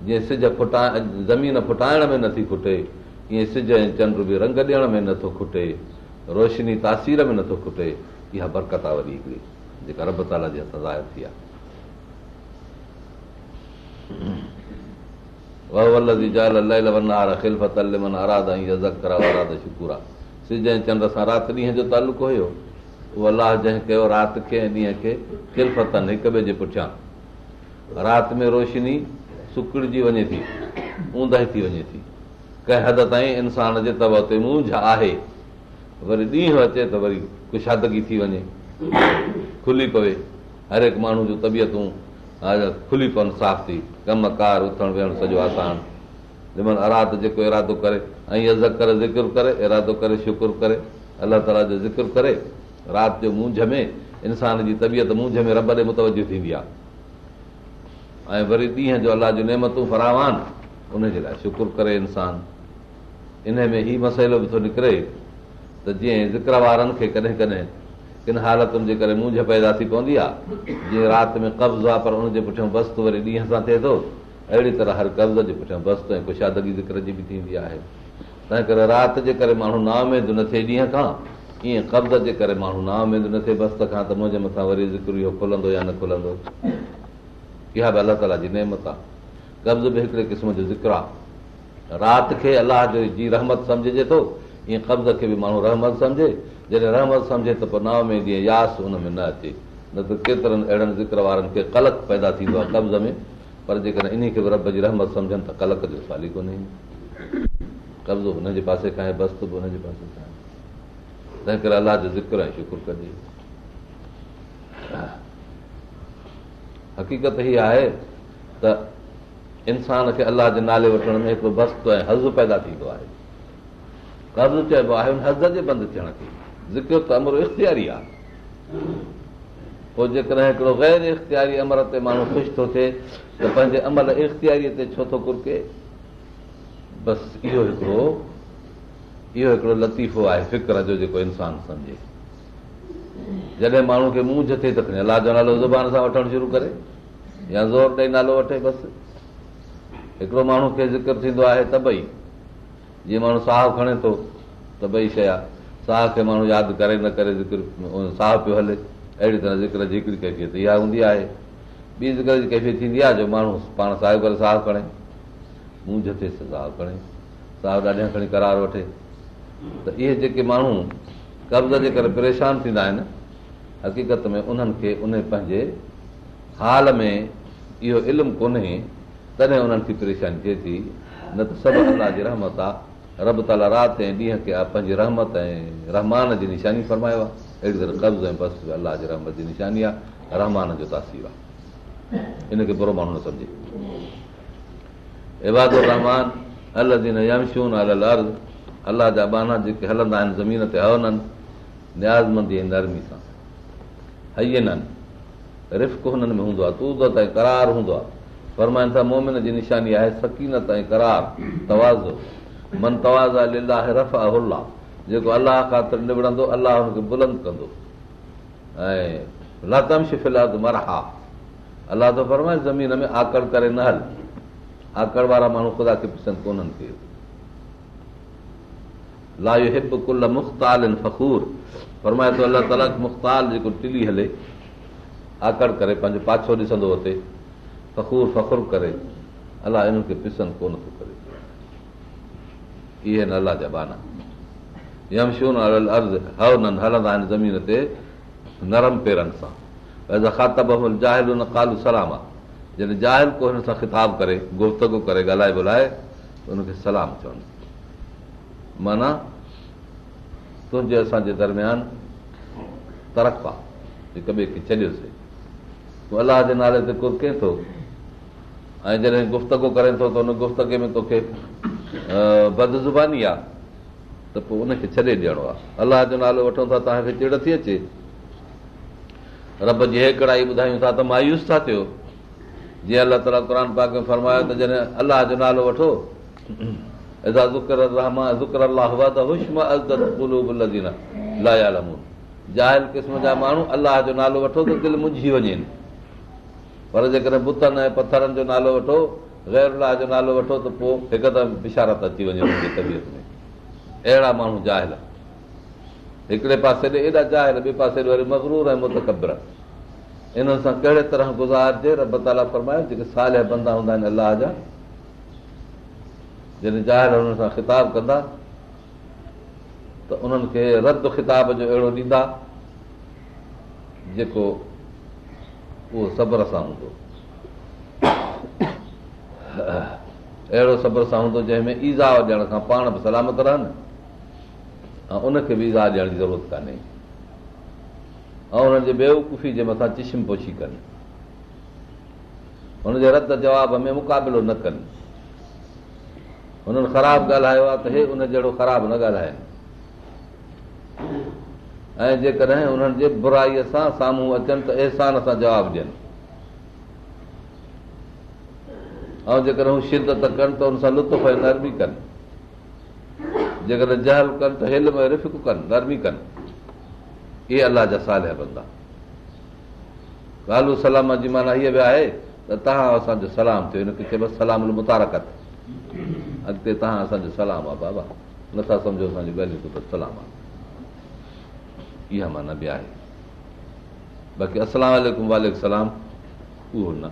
Speaker 2: जीअं सिज फुटाए ज़मीन फुटाइण में नथी खुटे ईअं सिज ऐं चंड बि रंग ॾियण में नथो खुटे रोशनी तासीर में नथो खुटे इहा बरकत आहे वरी हिकिड़ी जेका रब ताला जे जी ज़ाहिर थी आहे सिज सां राति ॾींहं जो तालुक हुयो उहो अलाह जंहिं कयो राति खे ऐं ॾींहं खे हिक ॿिए जे पुठियां राति में रोशनी सुकिड़जी वञे थी ऊंदहि थी वञे थी कंहिं हद ताईं इंसान जे तब ते मूझ आहे वरी ॾींहुं अचे त वरी कुशादगी थी वञे खुली पवे हर हिकु माण्हू जूं तबियतूं खुली पवनि साफ़ थी कमुकारु उथणु वेहणु सॼो आसान जंहिं महिल राति जेको इरादो करे ऐं अज करे ज़िकर करे इरादो करे शुकुर करे अलाह ताला जो ज़िकर करे राति जो मूझ में इंसान जी तबियत मूंझ में रब ॾे मुतवज थींदी आहे ऐं वरी ॾींहं जो अलाह जूं नेमतूं फरामान उन लाइ शुक्र करे इंसानु इन में मसइलो बि थो निकिरे त जीअं ज़िक्र वारनि खे कॾहिं कॾहिं किन हालतुनि जे करे मुंझ पैदा थी पवंदी आहे जीअं राति में कब्ज़ आहे पर उनजे पुठियां बस्त वरी ॾींहं सां थिए थो अहिड़ी तरह हर कब्ज़ जे पुठियां बस्त ऐं कुशादगी ज़िक्र जी बि थींदी आहे तंहिं करे राति जे करे माण्हू नामैद न थिए ॾींहं खां ईअं कब्ज़ जे करे माण्हू नामैद न थिए बस्त खां त मुंहिंजे मथां वरी ज़िक्र इहो खुलंदो या न खुलंदो इहा बि अलाह ताला जी नेमत आहे कब्ज़ बि हिकिड़े क़िस्म जो ज़िक्र आहे राति खे अलाह जो जी रहमत समझे थो ईअं कब्ज़ खे बि माण्हू रहमत सम्झे जॾहिं रहमत सम्झे त पोइ नाव में जीअं यास हुन में न अचे न त केतिरनि अहिड़नि ज़िक्र वारनि खे कलक पैदा थींदो आहे कब्ज़ में पर जेकॾहिं इन खे रहमत सम्झनि त कलक जो साली कोन ईंदी कब्ज़ो बि हुनजे पासे खां आहे तंहिं करे अलाह जो ज़िक्र ऐं कजे हक़ीक़त हीअ आहे त इंसान खे अलाह जे नाले वठण में हिकु बस्तु ऐं हज़ पैदा थींदो आहे काज़ू चइबो आहे हुन हज़ जे बंदि थियण खे ज़िक्र त अमर इख़्तियारी आहे पोइ जेकॾहिं हिकिड़ो गैर इख़्तियारी अमर ते माण्हू ख़ुशि थो थिए त पंहिंजे अमल इख़्तियारीअ ते छो थो कुरके बसि इहो हिकिड़ो इहो हिकिड़ो लतीफ़ो आहे फिक्र जो जेको इंसानु सम्झे जॾहिं माण्हू खे मुंहुं ज थिए त अलाह जो नालो ज़ुबान सां वठणु शुरू करे या ज़ोर ॾेई नालो वठे बसि हिकिड़ो माण्हू खे ज़िक्र थींदो आहे त भई जीअं माण्हू साहु खणे थो त ॿई शइ आहे साह खे माण्हू यादि करे न करे ज़िक्र साह पियो हले अहिड़ी तरह ज़िक्र जी हिकड़ी कैफ़ीअ इहा हूंदी आहे ॿी ज़िक्र जी ज़िक्रैफ़ी थींदी आहे जो माण्हू पाण साहिब करे साहु खणे मूं जाहु खणे साहब ॾाढियां खणी करार वठे त इहे जेके माण्हू कर्ज़ जे करे परेशान थींदा आहिनि हक़ीक़त में उन्हनि खे उन पंहिंजे हाल में इहो इल्मु कोन्हे तॾहिं उन्हनि खे परेशानी थिए थी न त सभु अलाह जी रहमत आहे रब ताला राति ऐं ॾींहं खे पंहिंजी रहमत ऐं रहमान जी निशानी फरमायो आहे निशानी आहे रहमान अलाह जा बाना जेके हलंदा आहिनि ज़मीन ते हवननि न्याज़मंदी ऐं नरमी सां आहे तूदत ऐं करार हूंदो आहे फरमाइनि था मोमिन जी आहे सकीनत ऐं करार तवाज़ो मनतवाज़ा लाफ़ा जेको अलाह ख़ातिरंदो अलाह हुनखे बुलंद कंदो ऐं लातमशिला त मर हा अलाह तो फरमाए ज़मीन में आकड़ करे न हल आकड़ वारा माण्हू ख़ुदा खे पसंदि कोन्हनि कोन के हिप कुल मुख़्ताल फ़खूर फरमाए थो अलाह मुख़्ताल जेको टिली हले आकड़ करे पंहिंजो पाछो ॾिसंदो हुते फ़खूर फ़खुरु करे अलाह इन्हनि खे पसंदि कोन थो करे इहे न अलाह सां ख़िताबु करे गुफ़्तगु करे ॻाल्हाए ॿोलाए चवनि माना तुंहिंजे असांजे दरम्यान तरक़ आहे हिक ॿिए खे छॾियोसीं तूं अलाह जे नाले ते कुर के थो ऐं जॾहिं गुफ़्तगु करे थो त हुन गुफ़्तगे में तोखे त वठूं था तव्हांखे चिड़ थी अचे रब जी हेड़ा ॿुधायूं था त मायूस था थियो जीअं अलाह ताला त जॾहिं अलाह जो नालो वठो माण्हू अलाह जो नालो वठो त दिलि मुंझी वञनि पर जेकॾहिं नालो वठो गैर अलाह जो नालो वठो त पोइ हिकदमि बिशारत अची वञे हुनजी तबियत में अहिड़ा माण्हू जाहिल हिकिड़े पासे ॾे एॾा जाहिल ॿिए पासे ॾे वरी मगरूर ऐं मुतकबर इन्हनि सां कहिड़े तरह गुज़ारजे रब ताला फरमाए जेके साल जा बंदा हूंदा आहिनि अलाह जा जॾहिं ज़ाहिर हुननि सां ख़िताब कंदा त उन्हनि खे रद ख़िताब जो अहिड़ो ॾींदा जेको उहो सब्र सां हूंदो अहिड़ो सब्र सां हूंदो जंहिंमें ईज़ा ॾियण खां पाण बि सलामत रहनि ऐं उनखे बि ईज़ा ॾियण जी ज़रूरत कान्हे ऐं हुननि जे बेवकूफ़ी जे मथां चिशम पोछी कनि हुनजे रत जवाब में मुक़ाबिलो न कनि हुननि ख़राब ॻाल्हायो आहे त हे उन जहिड़ो ख़राब न ॻाल्हाइनि ऐं जेकॾहिं हुननि जे बुराईअ सां साम्हूं अचनि त अहसान सां जवाबु ॾियनि ऐं जेकर हू शिदत कनि त हुन सां लुत्फी कनि जेकॾहिं नथा सम्झो माना उहो न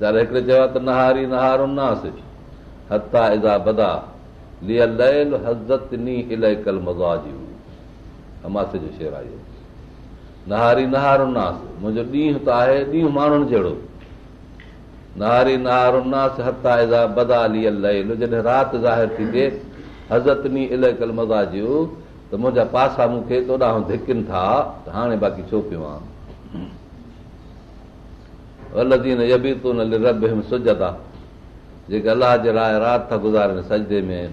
Speaker 2: हिकिड़े चयो आहे त नहारी नास हता इज़ा बदा लयल हज़त नी न हारी न जो शेर आहे नहारी न नास मुंहिंजो ॾींहुं त आहे ॾींहुं माण्हुनि जहिड़ो नहारी हारी नास हता इज़ा बदा लीअ लयल जॾहिं राति ज़ाहिर थी थिए हज़त नी इलकल मज़ा जूं त मुंहिंजा पासा मूंखे चोॾहं धिकनि था त हाणे बाक़ी छो पियो आहे जेके अलाह जे लाइ राति था गुज़ारनि सजदे में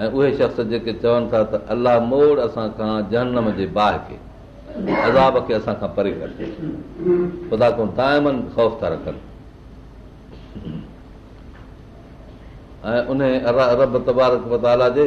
Speaker 2: उहे शख़्स जेके चवनि था त अलाह मोड़ असांखां जहनम जे बाह खे अज़ाब खे असांखां परे कनि तौफ़ था रखनि ऐं उन रब तबारक पताला जे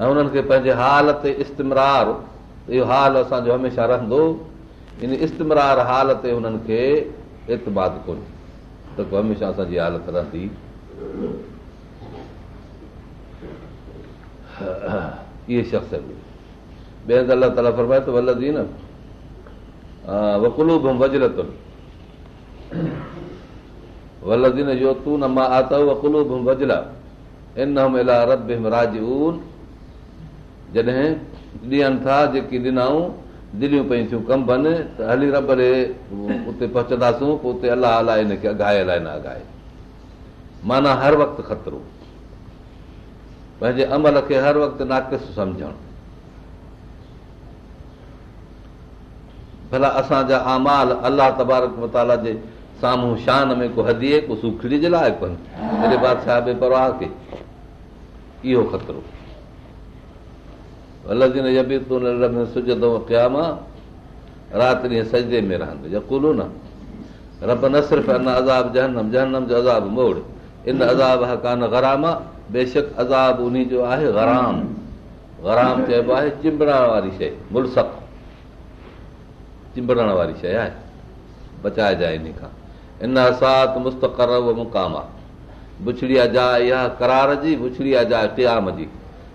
Speaker 2: ऐं हुननि खे पंहिंजे हाल ते इस्तिमरार इहो हाल असांजो हमेशह रहंदो इन इज़तमरार हाल ते हुननि खे इतमाद कोन त हमेशह हालत रहंदी इहे शख़्सीनुलू वज़र वलदीन जो वजर इनाजू जॾहिं ॾियनि था जेकी ॾिनाऊं दिलियूं पयूं थियूं कंबनि त हली रबरे उते पहुचंदासूं पोइ उते अलाह अलाए हिनखे अघाए अलाए न अघाए माना हर वक़्तु ख़तरो पंहिंजे अमल खे हर वक़्तु नाक़िस सम्झणु भला असांजा आमाल अलाह तबारक मताला जे साम्हूं शान में को को सुखड़ी जे लाइ कोन्हे बादशाह जे परवाह खे इहो ख़तरो राति सजे में रहंदो इन अज़ाब जो आहे गराम गराम चइबो आहे चिंबड़ी शइ मुलस चिंबड़नि वारी शइ आहे बचाए जाए करार जी बुछड़ीआ टियाम जी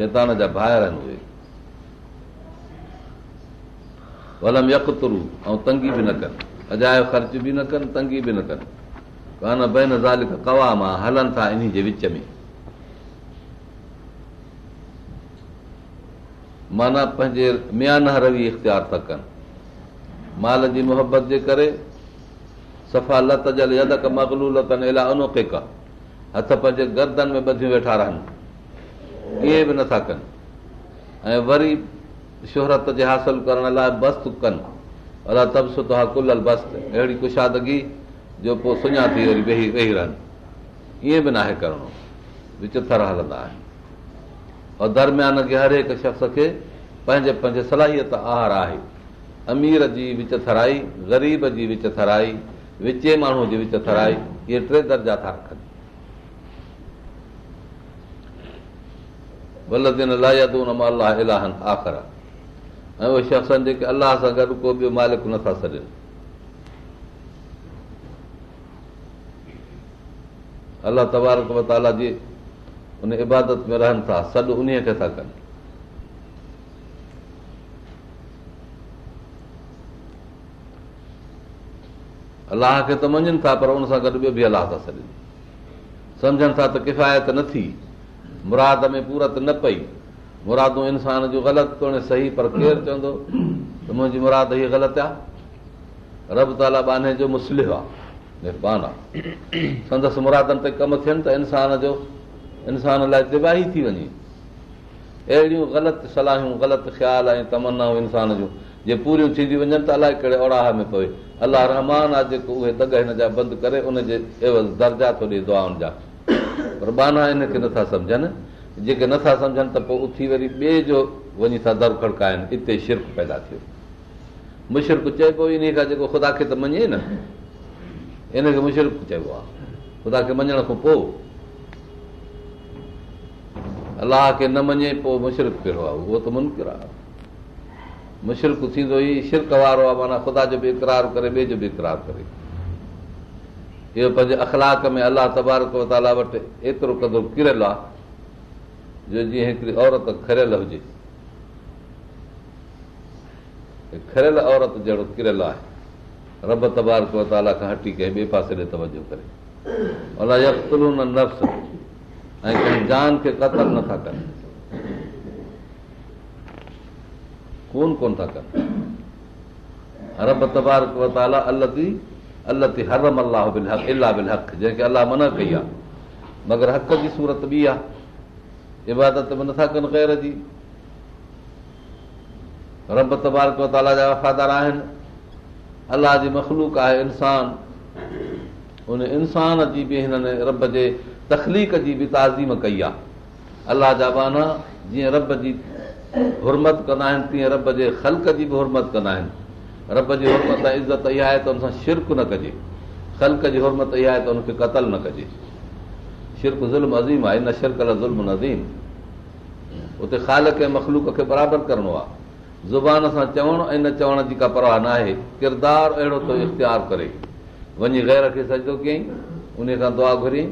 Speaker 2: शैतान जा भाहिर आहिनि उहे वलम यकतरू ऐं तंगी बि न कनि अजायो ख़र्च बि न कनि तंगी बि न कनि कान ज़ाल कवा मां हलनि था ज़ाली जे विच में माना पंहिंजे मियान रवी इख़्तियार था कनि माल जी मुहबत जे करे सफ़ा लत जल अदक मगलू लतला अनोखे का हथ पंहिंजे गर्दन में ॿधियूं वेठा रहनि इहे बि नथा कनि ऐं वरी शोहरत जे हासिल करण लाइ बस्तू कनि अला त तो हा कुल बस्त अहिड़ी कुशादगी जो पोइ सुञा थी वरी वेही वेही रहनि ईअं बि न आहे करणो विच थर हलंदा आहिनि और दरम्यान खे हर हिकु शख़्स खे पंहिंजे पंहिंजे सलाहियत आहार आहे अमीर जी विच थराई ग़रीब जी विच थराई विचे माण्हूअ जी विच थाई इहे टे दर्जा था रखनि वल त अलाह हिलाह आख़िर ऐं उहे शख़्स आहिनि जेके अलाह सां गॾु को ॿियो मालिक नथा छॾनि अलाह तबारक मताला जी उन इबादत में रहनि था सॾु उन खे था कनि अलाह खे त मञनि था पर उन सां गॾु ॿियो बि अलाह था छॾनि सम्झनि था त किफ़ायत न मुराद में पूरत न पई मुरादूं इंसान जूं ग़लति तो सही पर केरु चवंदो त मुंहिंजी मुराद हीअ ग़लति आहे रब ताला बाने जो मुस्लिह आहे महिरबानी संदसि मुरादनि ते कमु थियनि त इंसान जो इंसान लाइ तिबाही थी वञे अहिड़ियूं ग़लति सलाहियूं ग़लति ख़्याल ऐं तमनाऊं इंसान जूं जे पूरियूं थींदियूं वञनि त अलाए कहिड़े ओड़ाह में पवे अलाह रहमान आहे जेको उहे दग हिन जा बंदि करे उनजे दर्जा थो ॾे दुआ पर बाना इन खे नथा सम्झनि जेके नथा सम्झनि त पोइ उथी वरी ॿिए जो वञी था दरकड़काइनि हिते शिरक पैदा थियो मुशरक चइबो इन खां जेको ख़ुदा खे त मञे न इनखे मुशरक चइबो आहे ख़ुदा खे मञण खां पोइ अलाह खे न मञे पोइ मुशर्फ़ कहिड़ो आहे उहो त मुनकिर आहे मुशरक थींदो ई शिरक वारो आहे माना ख़ुदा जो बि इकरार करे ॿिए जो बि इकरार करे इहो पंहिंजे अखलाक में अलाह तबारक तबारकाला वटि एतिरो क़दुरु किरियलु आहे जो जीअं हिकिड़ी औरत खरियल हुजे खरियल औरत जहिड़ो किरियलु आहे रब तबारक तबारकाला खां हटी करे ॿिए पासे ॾे तवजो करे ऐं कंहिं जान खे कतल नथा कनि कोन कोन था कनि रब तबारक तबारकाला अलॻि अल ते हरम अलाह अलाह बिलहक़ जेके अलाह मना कई आहे मगर हक़ जी सूरत बि आहे इबादत बि नथा कनि गैर जी रब त बारका जा वफ़ादार आहिनि अलाह जी मखलूक आहे इंसान उन इंसान जी बि हिननि रब जे तखलीक़ जी बि ताज़ीम कई आहे अलाह जा बाना जीअं रब जी हुरमत कंदा आहिनि तीअं रब जे ख़ल्क जी बि हुरमत कंदा आहिनि रब जी हुरमत ऐं इज़त इहा आहे त हुन सां शिरक न कजे ख़लक जी हुरमत इहा आहे त हुनखे क़तल न कजे शिरक शिरक ज़ुल्म ज़ुल्म अज़ीम आहे न उते मखलूक खे बराबरि करिणो आहे ज़ुबान सां चवणो ऐं न चवण जी का परवाह न आहे किरदारु अहिड़ो थो इख़्तियार करे वञी ग़ैर खे सजो कयईं उन खां दुआ घुरी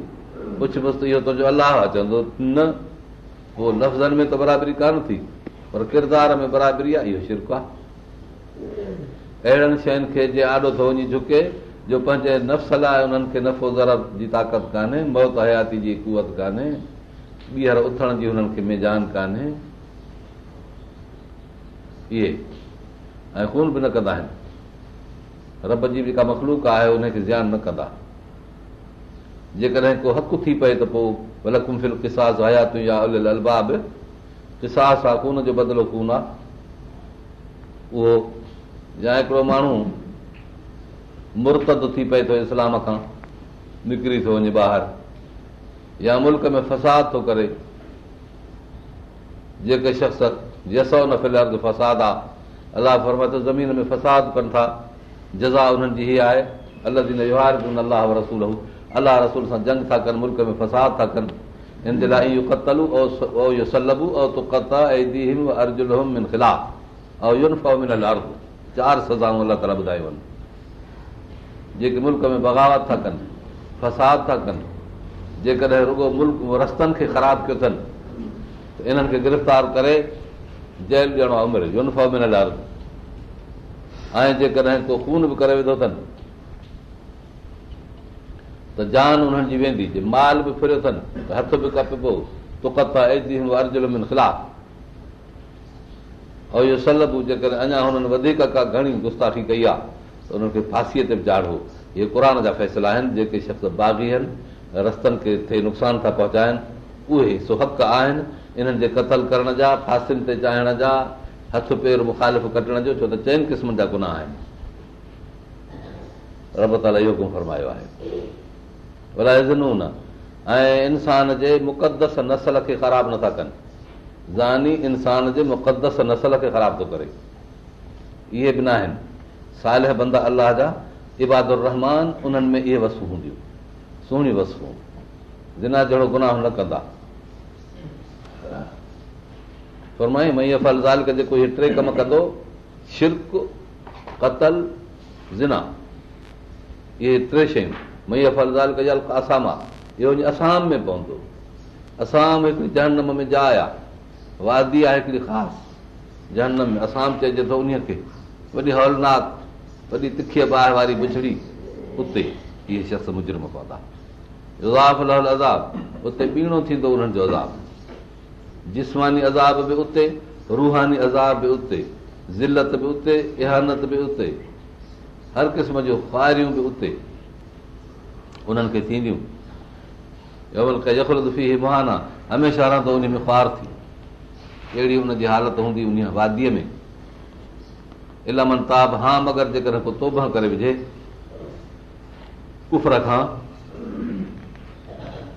Speaker 2: पुछ कुझु त इहो तुंहिंजो अलाह चवंदो न लफ़्ज़नि में त बराबरी कान थी पर किरदार में बराबरी आहे इहो शिरक आहे अहिड़नि शयुनि खे जे आॾो थो वञी झुके जो पंहिंजे नफ़्स लाइ उन्हनि खे नफ़ो नफ़ज़र जी ताक़त कान्हे मौत हयाती जी क़ुवत कान्हे ॿीहर उथण जी हुननि खे मेजान कान्हे इहे ऐं बि न कंदा आहिनि रब जी बि का मखलूक आहे उनखे ज़्या न कंदा जेकॾहिं को हक़ु थी पए त पोइ भले कुमफिल किसास हयातूं या अल अलबाब किसास आहे ख़ून जो बदिलो कून आहे उहो या हिकिड़ो माण्हू मुर्तद थी पए थो इस्लाम खां निकिरी थो वञे ॿाहिरि या मुल्क में फसाद थो करे जेके शख़्स जेसो न फसाद आहे अलाह ज़मीन में फसाद कनि था जज़ा उन्हनि जी हीअ आहे अलाह जी न कनि अलाह रहो अलाह रसूल सां जंग था कनि मुल्क में फसाद था कनि हिन जे लाइ इहो ऐं ऐं सलबू अर्जुल चारि सज़ाऊं अलाह ताला ॿुधायूं आहिनि जेके मुल्क में बगावत था कनि फसाद था कनि जेकॾहिं मुल्क रस्तनि खे ख़राबु कयो अथनि त इन्हनि खे गिरफ़्तार करे जेल ॾियणो आहे उमिरि यूनिफॉर्म में न ऐं जेकॾहिं को खून बि करे विधो अथनि त जान उन्हनि जी वेंदी जे माल बि फिरियो अथनि त हथ बि कपिबो तुकत आहे अर्जुल एतिरी ऐं इहो सलब जेकॾहिं अञा हुननि वधीक का घणी गुस्ताखी कई आहे त हुननि खे फांसीअ ते बि चाढ़ो इहे क़ुर जा फ़ैसिला आहिनि जेके शख़्स बाग़ी आहिनि रस्तनि खे थिए नुक़सान था पहुचाइनि उहे सुहक आहिनि इन्हनि जे क़तल करण जा फांसियुनि ते चाढ़ण जा हथ पेर मुखालिफ़ कटण जो छो त चइनि क़िस्मनि जा गुनाह आहिनि रब ताला इहो फरमायो आहे भला इज़नू न ऐं इंसान जे मुक़दस नसल खे ख़राबु नथा कनि ज़ानी इंसान जे मुक़दस नसल खे ख़राब थो करे इहे बि न आहिनि सालह बंदा अलाह जा इबादु रहमान उन्हनि में इहे वस्तू हूंदियूं सुहिणी वसू जिना जहिड़ो गुनाह न कंदा फरमाई मैअ अल कंदो शिल्क क़तल ज़िना इहे टे शयूं मय अलक आसाम आहे इहो असाम में पवंदो असाम हिकिड़ी जह नमूने ज आहे वादी आहे हिकिड़ी ख़ासि जन में असां बि चइजे थो उन खे वॾी हौलनाक वॾी तिखीअ बाहि वारी बुछड़ी उते इहे शख़्स मुजरमा पवंदा लहल अज़ाब उते ॿीणो थींदो उन्हनि जो अज़ाब जिस्मानी अज़ाब बि उते रूहानी अज़ाब बि उते ज़िलत बि उते इहानत बि उते हर क़िस्म जो ख्वारियूं बि उते उन्हनि खे थींदियूं बहाना हमेशह रहंदो उन में ख़्वार थी अहिड़ी हुन जी हालत हूंदी उन वादीअ में इलाम ताभ हाम अगरि जेकॾहिं को तोबा करे विझे कुफर खां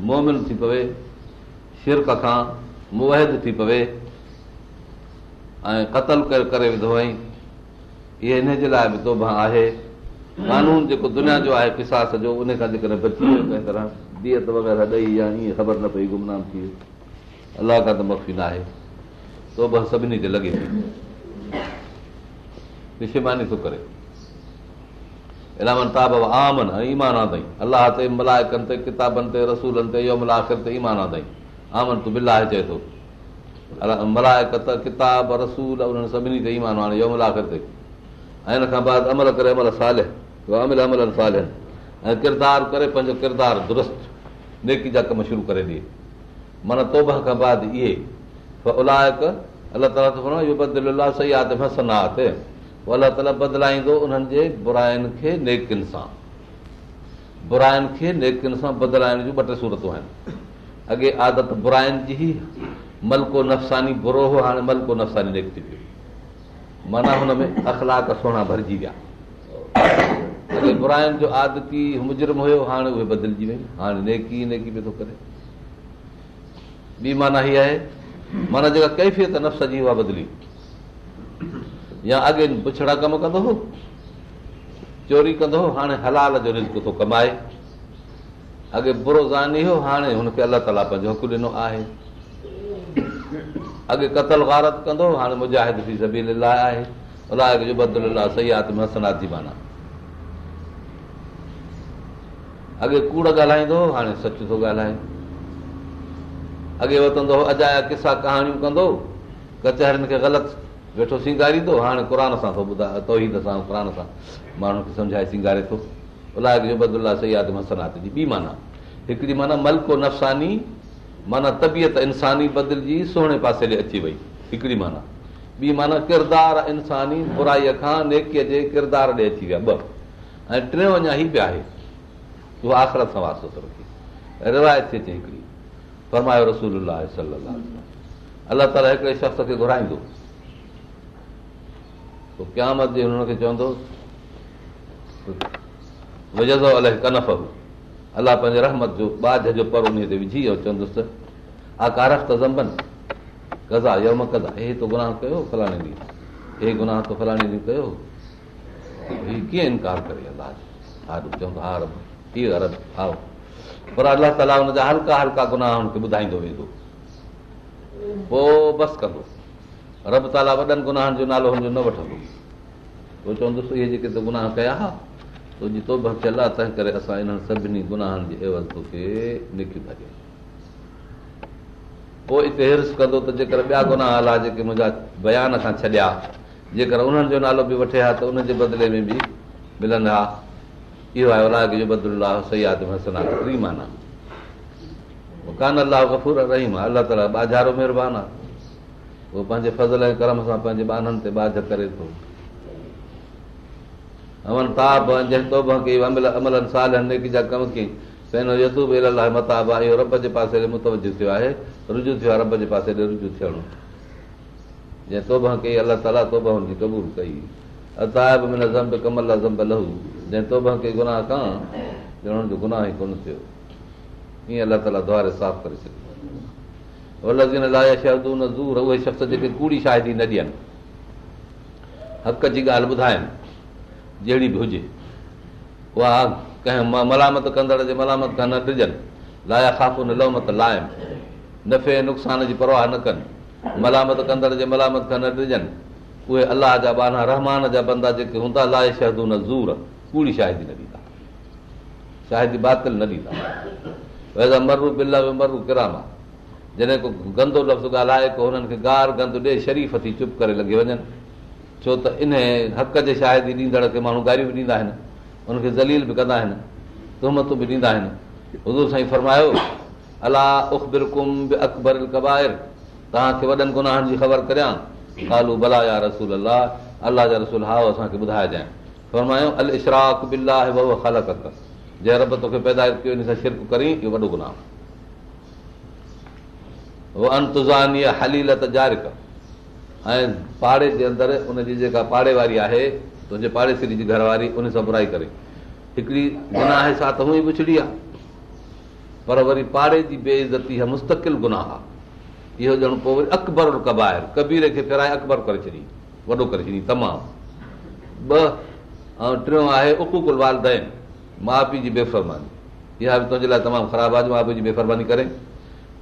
Speaker 2: मोमिन थी पवे शिरक खां मुवद थी पवे ऐं क़तल करे विधो आई इहे हिन जे लाइ बि तोबा आहे कानून जेको दुनिया जो आहे पिसास जो उन खां जेकॾहिं बची कंहिं तरह द न पई गुमनाम थी अलाह खां त मफ़ी न आहे सोभ सभिनी ते लॻेमानी करे अलाह ते चए थो मलायकानदार करे पंहिंजो किरदारु दुरुस्त नेकी जा कम शुरू करे ॾिए माना तोब खां बाद इहे ॿ टे सूरतूं अॻे आदत बुराइन जी मलको नफसानी बुरो होलको नफ़सानी पियो माना हुनमें अखलाक सोणा भरिजी विया बुराइन जो आदती मुजरिम हुयो हाणे उहे बदिलजी वियूं नेकी नेकी पियो करे माना जेका कैफ़ियत नफ़्स जी उहा बदिली या अॻे पुछड़ा कमु कंदो हो चोरी कंदो हो हाणे हलाल जो रिज़ कमाए अॻे बुरो ज़ानी हाणे हुनखे अलाह ताला पंहिंजो हुक ॾिनो आहे अॻे कतल गारत कंदो हाणे मुजाहिद बि ज़बील लाइ आहे अलाह जो बदल जी माना अॻे कूड़ ॻाल्हाईंदो हाणे सच थो ॻाल्हाए अॻे वधंदो अजाया किसा कहाणियूं कंदो कचहरनि खे ग़लति वेठो सिंगारींदो हाणे क़ुर सां थो ॿुधाए थोरान सां क़ुर सां माण्हू खे सम्झाए सिंगारे थो जो मसनात जी ॿी माना हिकिड़ी माना मलको नफ़सानी माना तबियत इंसानी बदिलजी सुहिणे पासे ॾे अची वई हिकिड़ी माना ॿी माना किरदारु इंसानी बुराईअ खां नेकीअ जे किरदार ॾे अची विया ॿ ऐं टियों अञा ई बि आहे उहो आख़िरत सां वास्तो थो रखे रिवायत थी अचे हिकिड़ी फरमायो रसूल अलाह ताला हिकिड़े शख्स खे घुराईंदो पंहिंजे रहमत जो गुनाह कयो पर अलाह ताला हुन जा हल्का हल्का गुनाह हुनखे ॿुधाईंदो वेंदो पोइ बस कंदो रब ताला वॾनि गुनाहनि जो नालो न वठंदो पोइ चवंदुसि इहे जेके त गुनाह कया तुंहिंजी तंहिं करे असां इन्हनि सभिनी गुनाहनि जी लिखी था ॾियूं पोइ इते हिर्स कंदो त जेकर ॿिया गुनाह जेके मुंहिंजा बयान सां छॾिया जेकर उन्हनि जो नालो बि वठे हा त उनजे बदिले में बि मिलंदा इहो आहे औलाद जो बदल अलाह सही आदम हसना रीमाना कान अलाह गफ़ूर रहीम आहे अलाह ताला ॿाझारो महिरबानी आहे उहो पंहिंजे फज़ल ऐं करम सां पंहिंजे ॿारनि ते ॿाझ करे थो अमन ताब जंहिं तोब कई अमल अमल साल नेकी जा कम कई पहिरियों यतू बि अलाह मताब आहे इहो रब जे पासे ॾे मुतवजो थियो आहे रुजू थियो आहे रब जे पासे ॾे रुजू थियणो जंहिं तोब कई अलाह ताला तोब हुनखे क़बूल कई अताब ज़म कमल ज़म लहू गुनाह करण जो ई कोन थियो ईअं अलाह ताला साफ़ करे मलामत कंदड़ जे मलामत खां न डिॼनि लाया लहमत लाइम नफ़े नुक़सान जी परवाह न कनि मलामत कंदड़ जे मलामत खां न डिजनि उहे अलाह जा बाना रहमान जा बंदा जेके हूंदा लाए शहदून ज़ूर कूड़ी शाहिदी न ॾींदा शाहिदी बातिल न ॾींदा मरू बिल मरू किराम जॾहिं को गंदो लफ़्ज़ ॻाल्हाए को हुननि खे गार गंद ॾे शरीफ़ थी चुप करे लॻी वञनि छो त इन हक़ जे शाहिदी ॾींदड़ खे माण्हू गारियूं बि ॾींदा आहिनि उनखे आहिनि तुहमतूं बि ॾींदा आहिनि हज़ूर साईं फरमायो अलाह तव्हांखे वॾनि गुनाहनि जी ख़बर करियां कालू भला या रसूल अलाह जा रसूल हाओ असांखे ॿुधाइजांइ पर वरी पाड़े जी बेइज़ती मुस्तकिल गुनाह इहो वरी अकबर कबाइर कबीर खे फिराए अकबर करे छॾी वॾो करे छॾी तमामु ऐं टियों आहे उकूक उल वाल द माउ पीउ जी बेफ़रमानी इहा बि तुंहिंजे लाइ तमामु ख़राबु आहे माउ पीउ जी बेफ़रमानी करे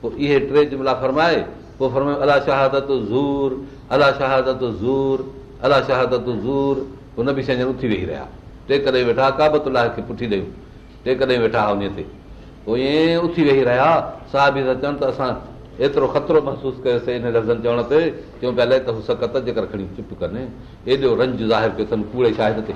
Speaker 2: पोइ इहे टे जुमिला फरमाए पोइ अला शहादत ज़ूर अला शहादत ज़ूर अला शहादत ज़ूर हुन बि संजन उथी वेही रहिया टे कॾहिं वेठा काबत खे पुठी टे कॾहिं वेठा ते पोइ ईअं उथी वेही रहिया साहिब सां चवनि त असां एतिरो ख़तरो महसूसु कयोसीं हिन लफ़्ज़नि चवण ते चऊं पिया अलाए त हू सकत जेकर खणी चुप कनि एॾो रंज ज़ाहिर कयो अथनि कूड़े शाहिद ते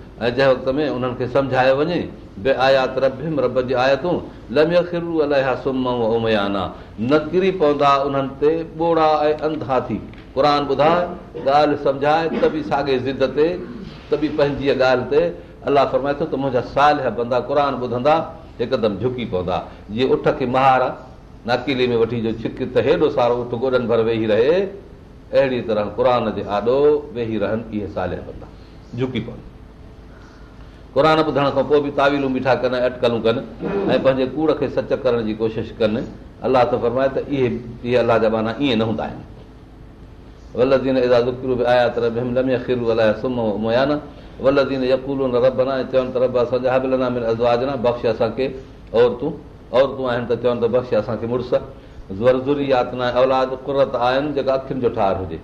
Speaker 2: ऐं जंहिं वक़्त में उन्हनि खे समुझायो वञे बे आया तबियूं ऐं अंधा थी क़ुर ॿुधाए ॻाल्हि समुझाए त बि साॻे ज़िद ते त बि पंहिंजी ॻाल्हि ते अलाह फरमाए थो त मुंहिंजा साल हा बंदा क़ुर ॿुधंदा हिकदमि झुकी पवंदा जीअं उठ खे महारा नकिले में वठी जो छिक त हेॾो सारो उठ गोॾनि भर वेही रहे अहिड़ी तरह क़ुर जे आॾो वेही रहनि इहे साल बंदा झुकी पवनि क़ुर ॿुधण खां पोइ बि तावीलूं बीठा कनि अटकलूं कनि ऐं पंहिंजे कूड़ खे सच करण जी कोशिशि कनि अलाह त फरमाए त इहे इहे अलाह जा माना ईअं न हूंदा आहिनि वलदीन वलदीन बि आया त अलाए न रब न ऐं चवनि त रब असां मिल ताबिल बख़्श असांखे औरतूं औरतूं आहिनि त चवनि त बख़्श असांखे मुड़ुस ज़रूरी यात न आहे औलाद कुरत आहिनि जेका अखियुनि जो ठार हुजे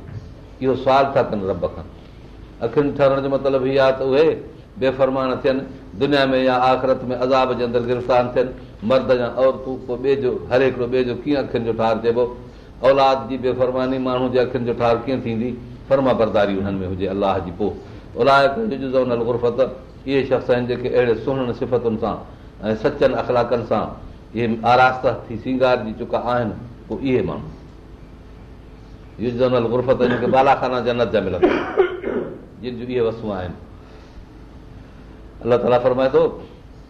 Speaker 2: इहो सुवाल था कनि रब खां अखियुनि ठहण जो मतिलबु आहे त उहे बेफ़रमान थियनि दुनिया में या आख़िरत में अज़ाब जे अंदरि गिरफ़्तार थियनि मर्द या औरतूं पोइ ॿिए जो हर हिकिड़ो ॿिए जो कीअं अखियुनि जो ठार चइबो औलाद जी बेफ़रमानी माण्हू जे अखियुनि जो ठार कीअं थींदी फर्मा बरदारी हुननि में हुजे अलाह जी पोइ औलायदुर इहे शख़्स आहिनि जेके अहिड़े सुहिणनि सिफ़तुनि सां ऐं सचनि अख़लाकनि सां इहे आरास्ता थी श्रंगार जी चुका आहिनि पोइ इहे माण्हू युजनल गुरफ़त बालाखाना जनत जा मिलंदा जिन जूं इहे वसूं आहिनि अलाह ताला फरमाए थो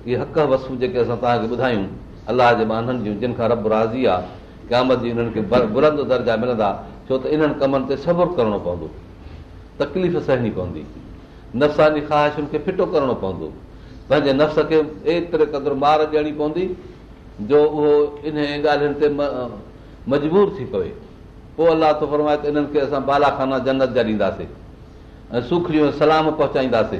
Speaker 2: इहे हक़ वस्तू जेके असां तव्हांखे ॿुधायूं अलाह जे माननि जूं जिन खां रब राज़ी आहे काम जी खे बुलंद दर्जा मिलंदा छो त इन्हनि कमनि ते सब्रु करणो पवंदो तकलीफ़ सहणी पवंदी नफ़्सानी ख़्वाहिशुनि खे फिटो करणो पवंदो पंहिंजे नफ़्स खे एतिरे क़दुरु मार ॾियणी पवंदी जो उहो इन ॻाल्हियुनि ते मजबूर थी पवे पोइ अलाह थो फरमाए त इन्हनि खे असां बालाखाना जन्नत जा ॾींदासीं ऐं सुखड़ियूं सलाम पहुचाईंदासीं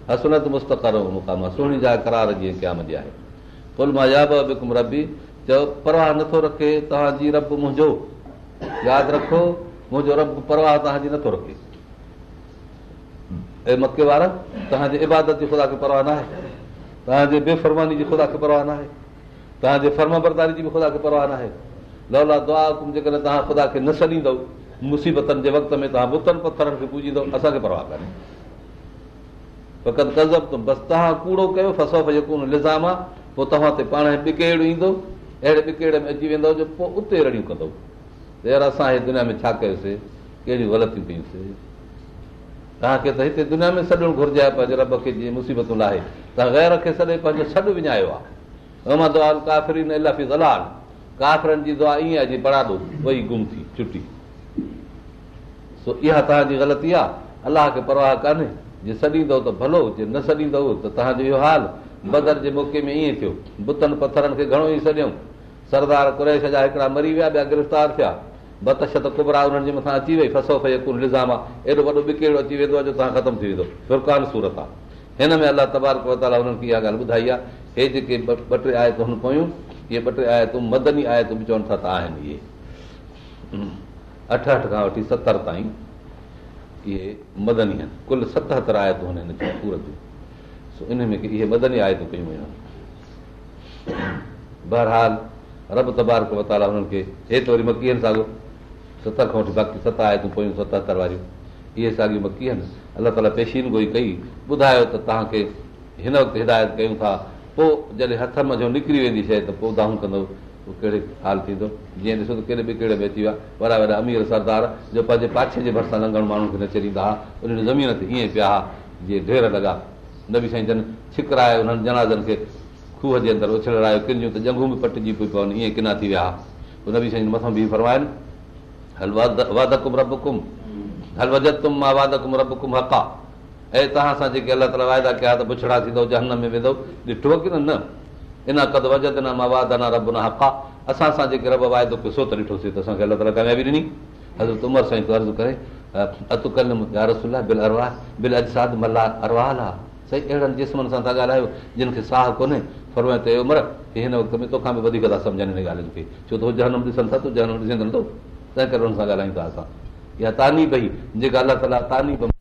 Speaker 2: हसनत मुस्तक़र मुक़ाम सुहिणी जा करार जीअं जी आहे कुल बिकुम रबी मा परवाह नथो रखे तव्हांजी रब मुंहिंजो यादि रखो मुंहिंजो रब परवाह तव्हांजी नथो रखे ऐं मके वारा तव्हांजे इबादत जी ख़ुदा खे परवाह न आहे तव्हांजे बेफ़रमानी जी ख़ुदा खे परवाह न आहे तव्हांजे फर्म बरदारी जी बि ख़ुदा खे परवाह न आहे लौला दुआ जेकॾहिं तव्हां ख़ुदा खे न छॾींदव मुसीबतनि जे वक़्त में तव्हां बुतनि पथरनि खे पूॼींदव असांखे परवाह कान्हे तव्हां कूड़ो कयो आहे पोइ तव्हां ते पाण ॿिगेड़ो ईंदो अहिड़े ॿिगेड़े में अची वेंदो जो पोइ उते रड़ियूं कंदो यार असां छा कयोसीं ग़लतियूं कयूंसीं तव्हांखे दुनिया में रब खे जीअं मुसीबतूं लाहे तव्हां गैर खे ग़लती आहे अलाह खे परवाह कान्हे जे सॾींदो त भलो जे न सॾींदो तव्हांजो इहो हाल बदर जे मौके में ईअं थियो बुतनि पथरनि खे घणो ई सॾियऊं सरदार कुरेश जा हिकिड़ा मरी विया ॿिया गिरफ़्तार थिया बतश त कुबरा उन्हनि जे मथां अची वई फसो निज़ाम आहे एॾो वॾो बिकेड़ो अची वेंदो आहे जो तव्हां ख़तमु थी वेंदो फुरकान सूरत आहे हिन में अलाह तबारक हुननि खे इहा ॻाल्हि ॿुधाई आहे हे जेके ॿ टे आयत हुन पयूं इहे ॿ टे आयतूं मदनी आयतूं बि चवनि था त आहिनि इहे अठहठि खां वठी सतरि ताईं इहे मदनी आहिनि कुल सतहतरि आयतूं हिन खे सूरत जूं सो इन में इहे मदनी आयतूं कयूं वयूं आहिनि बहरहाल रब तबार कयो मकी आहिनि साॻियो सत खां वठी बाक़ी सत आयतूं पयूं सतहतरि वारियूं इहे साॻियूं मकी आहिनि अलाह ताला पेशीन गोई कई ॿुधायो त तव्हांखे हिन वक़्तु हिदायत कयूं था पोइ जॾहिं हथ मज़ो निकिरी वेंदी शइ त पोइ दाहूं कंदो उहो कहिड़े हाल थींदो जीअं ॾिसो त कहिड़े बि कहिड़े में अची विया वॾा वॾा अमीर सरदार जो पंहिंजे पाछे जे भरिसां लंघण माण्हुनि खे न छॾींदा हुआ उन ज़मीन ते ईअं पिया हुआ जीअं ढेर लॻा न बि साईं जन छिकराए उन्हनि जनाज़नि खे खूह जे अंदरि उछड़ायो किन त जंगू बि पटिजी पियूं पवनि ईअं किना थी विया उन बि साईं मथां बि फरमाइनि हल मां हक़ा ऐं तव्हां सां जेके अलाह ताला वाइदा कया त पुछड़ा थींदो जहन में वेंदो ॾिठो की न जिन खे साह कोन्हे बि वधीक जेका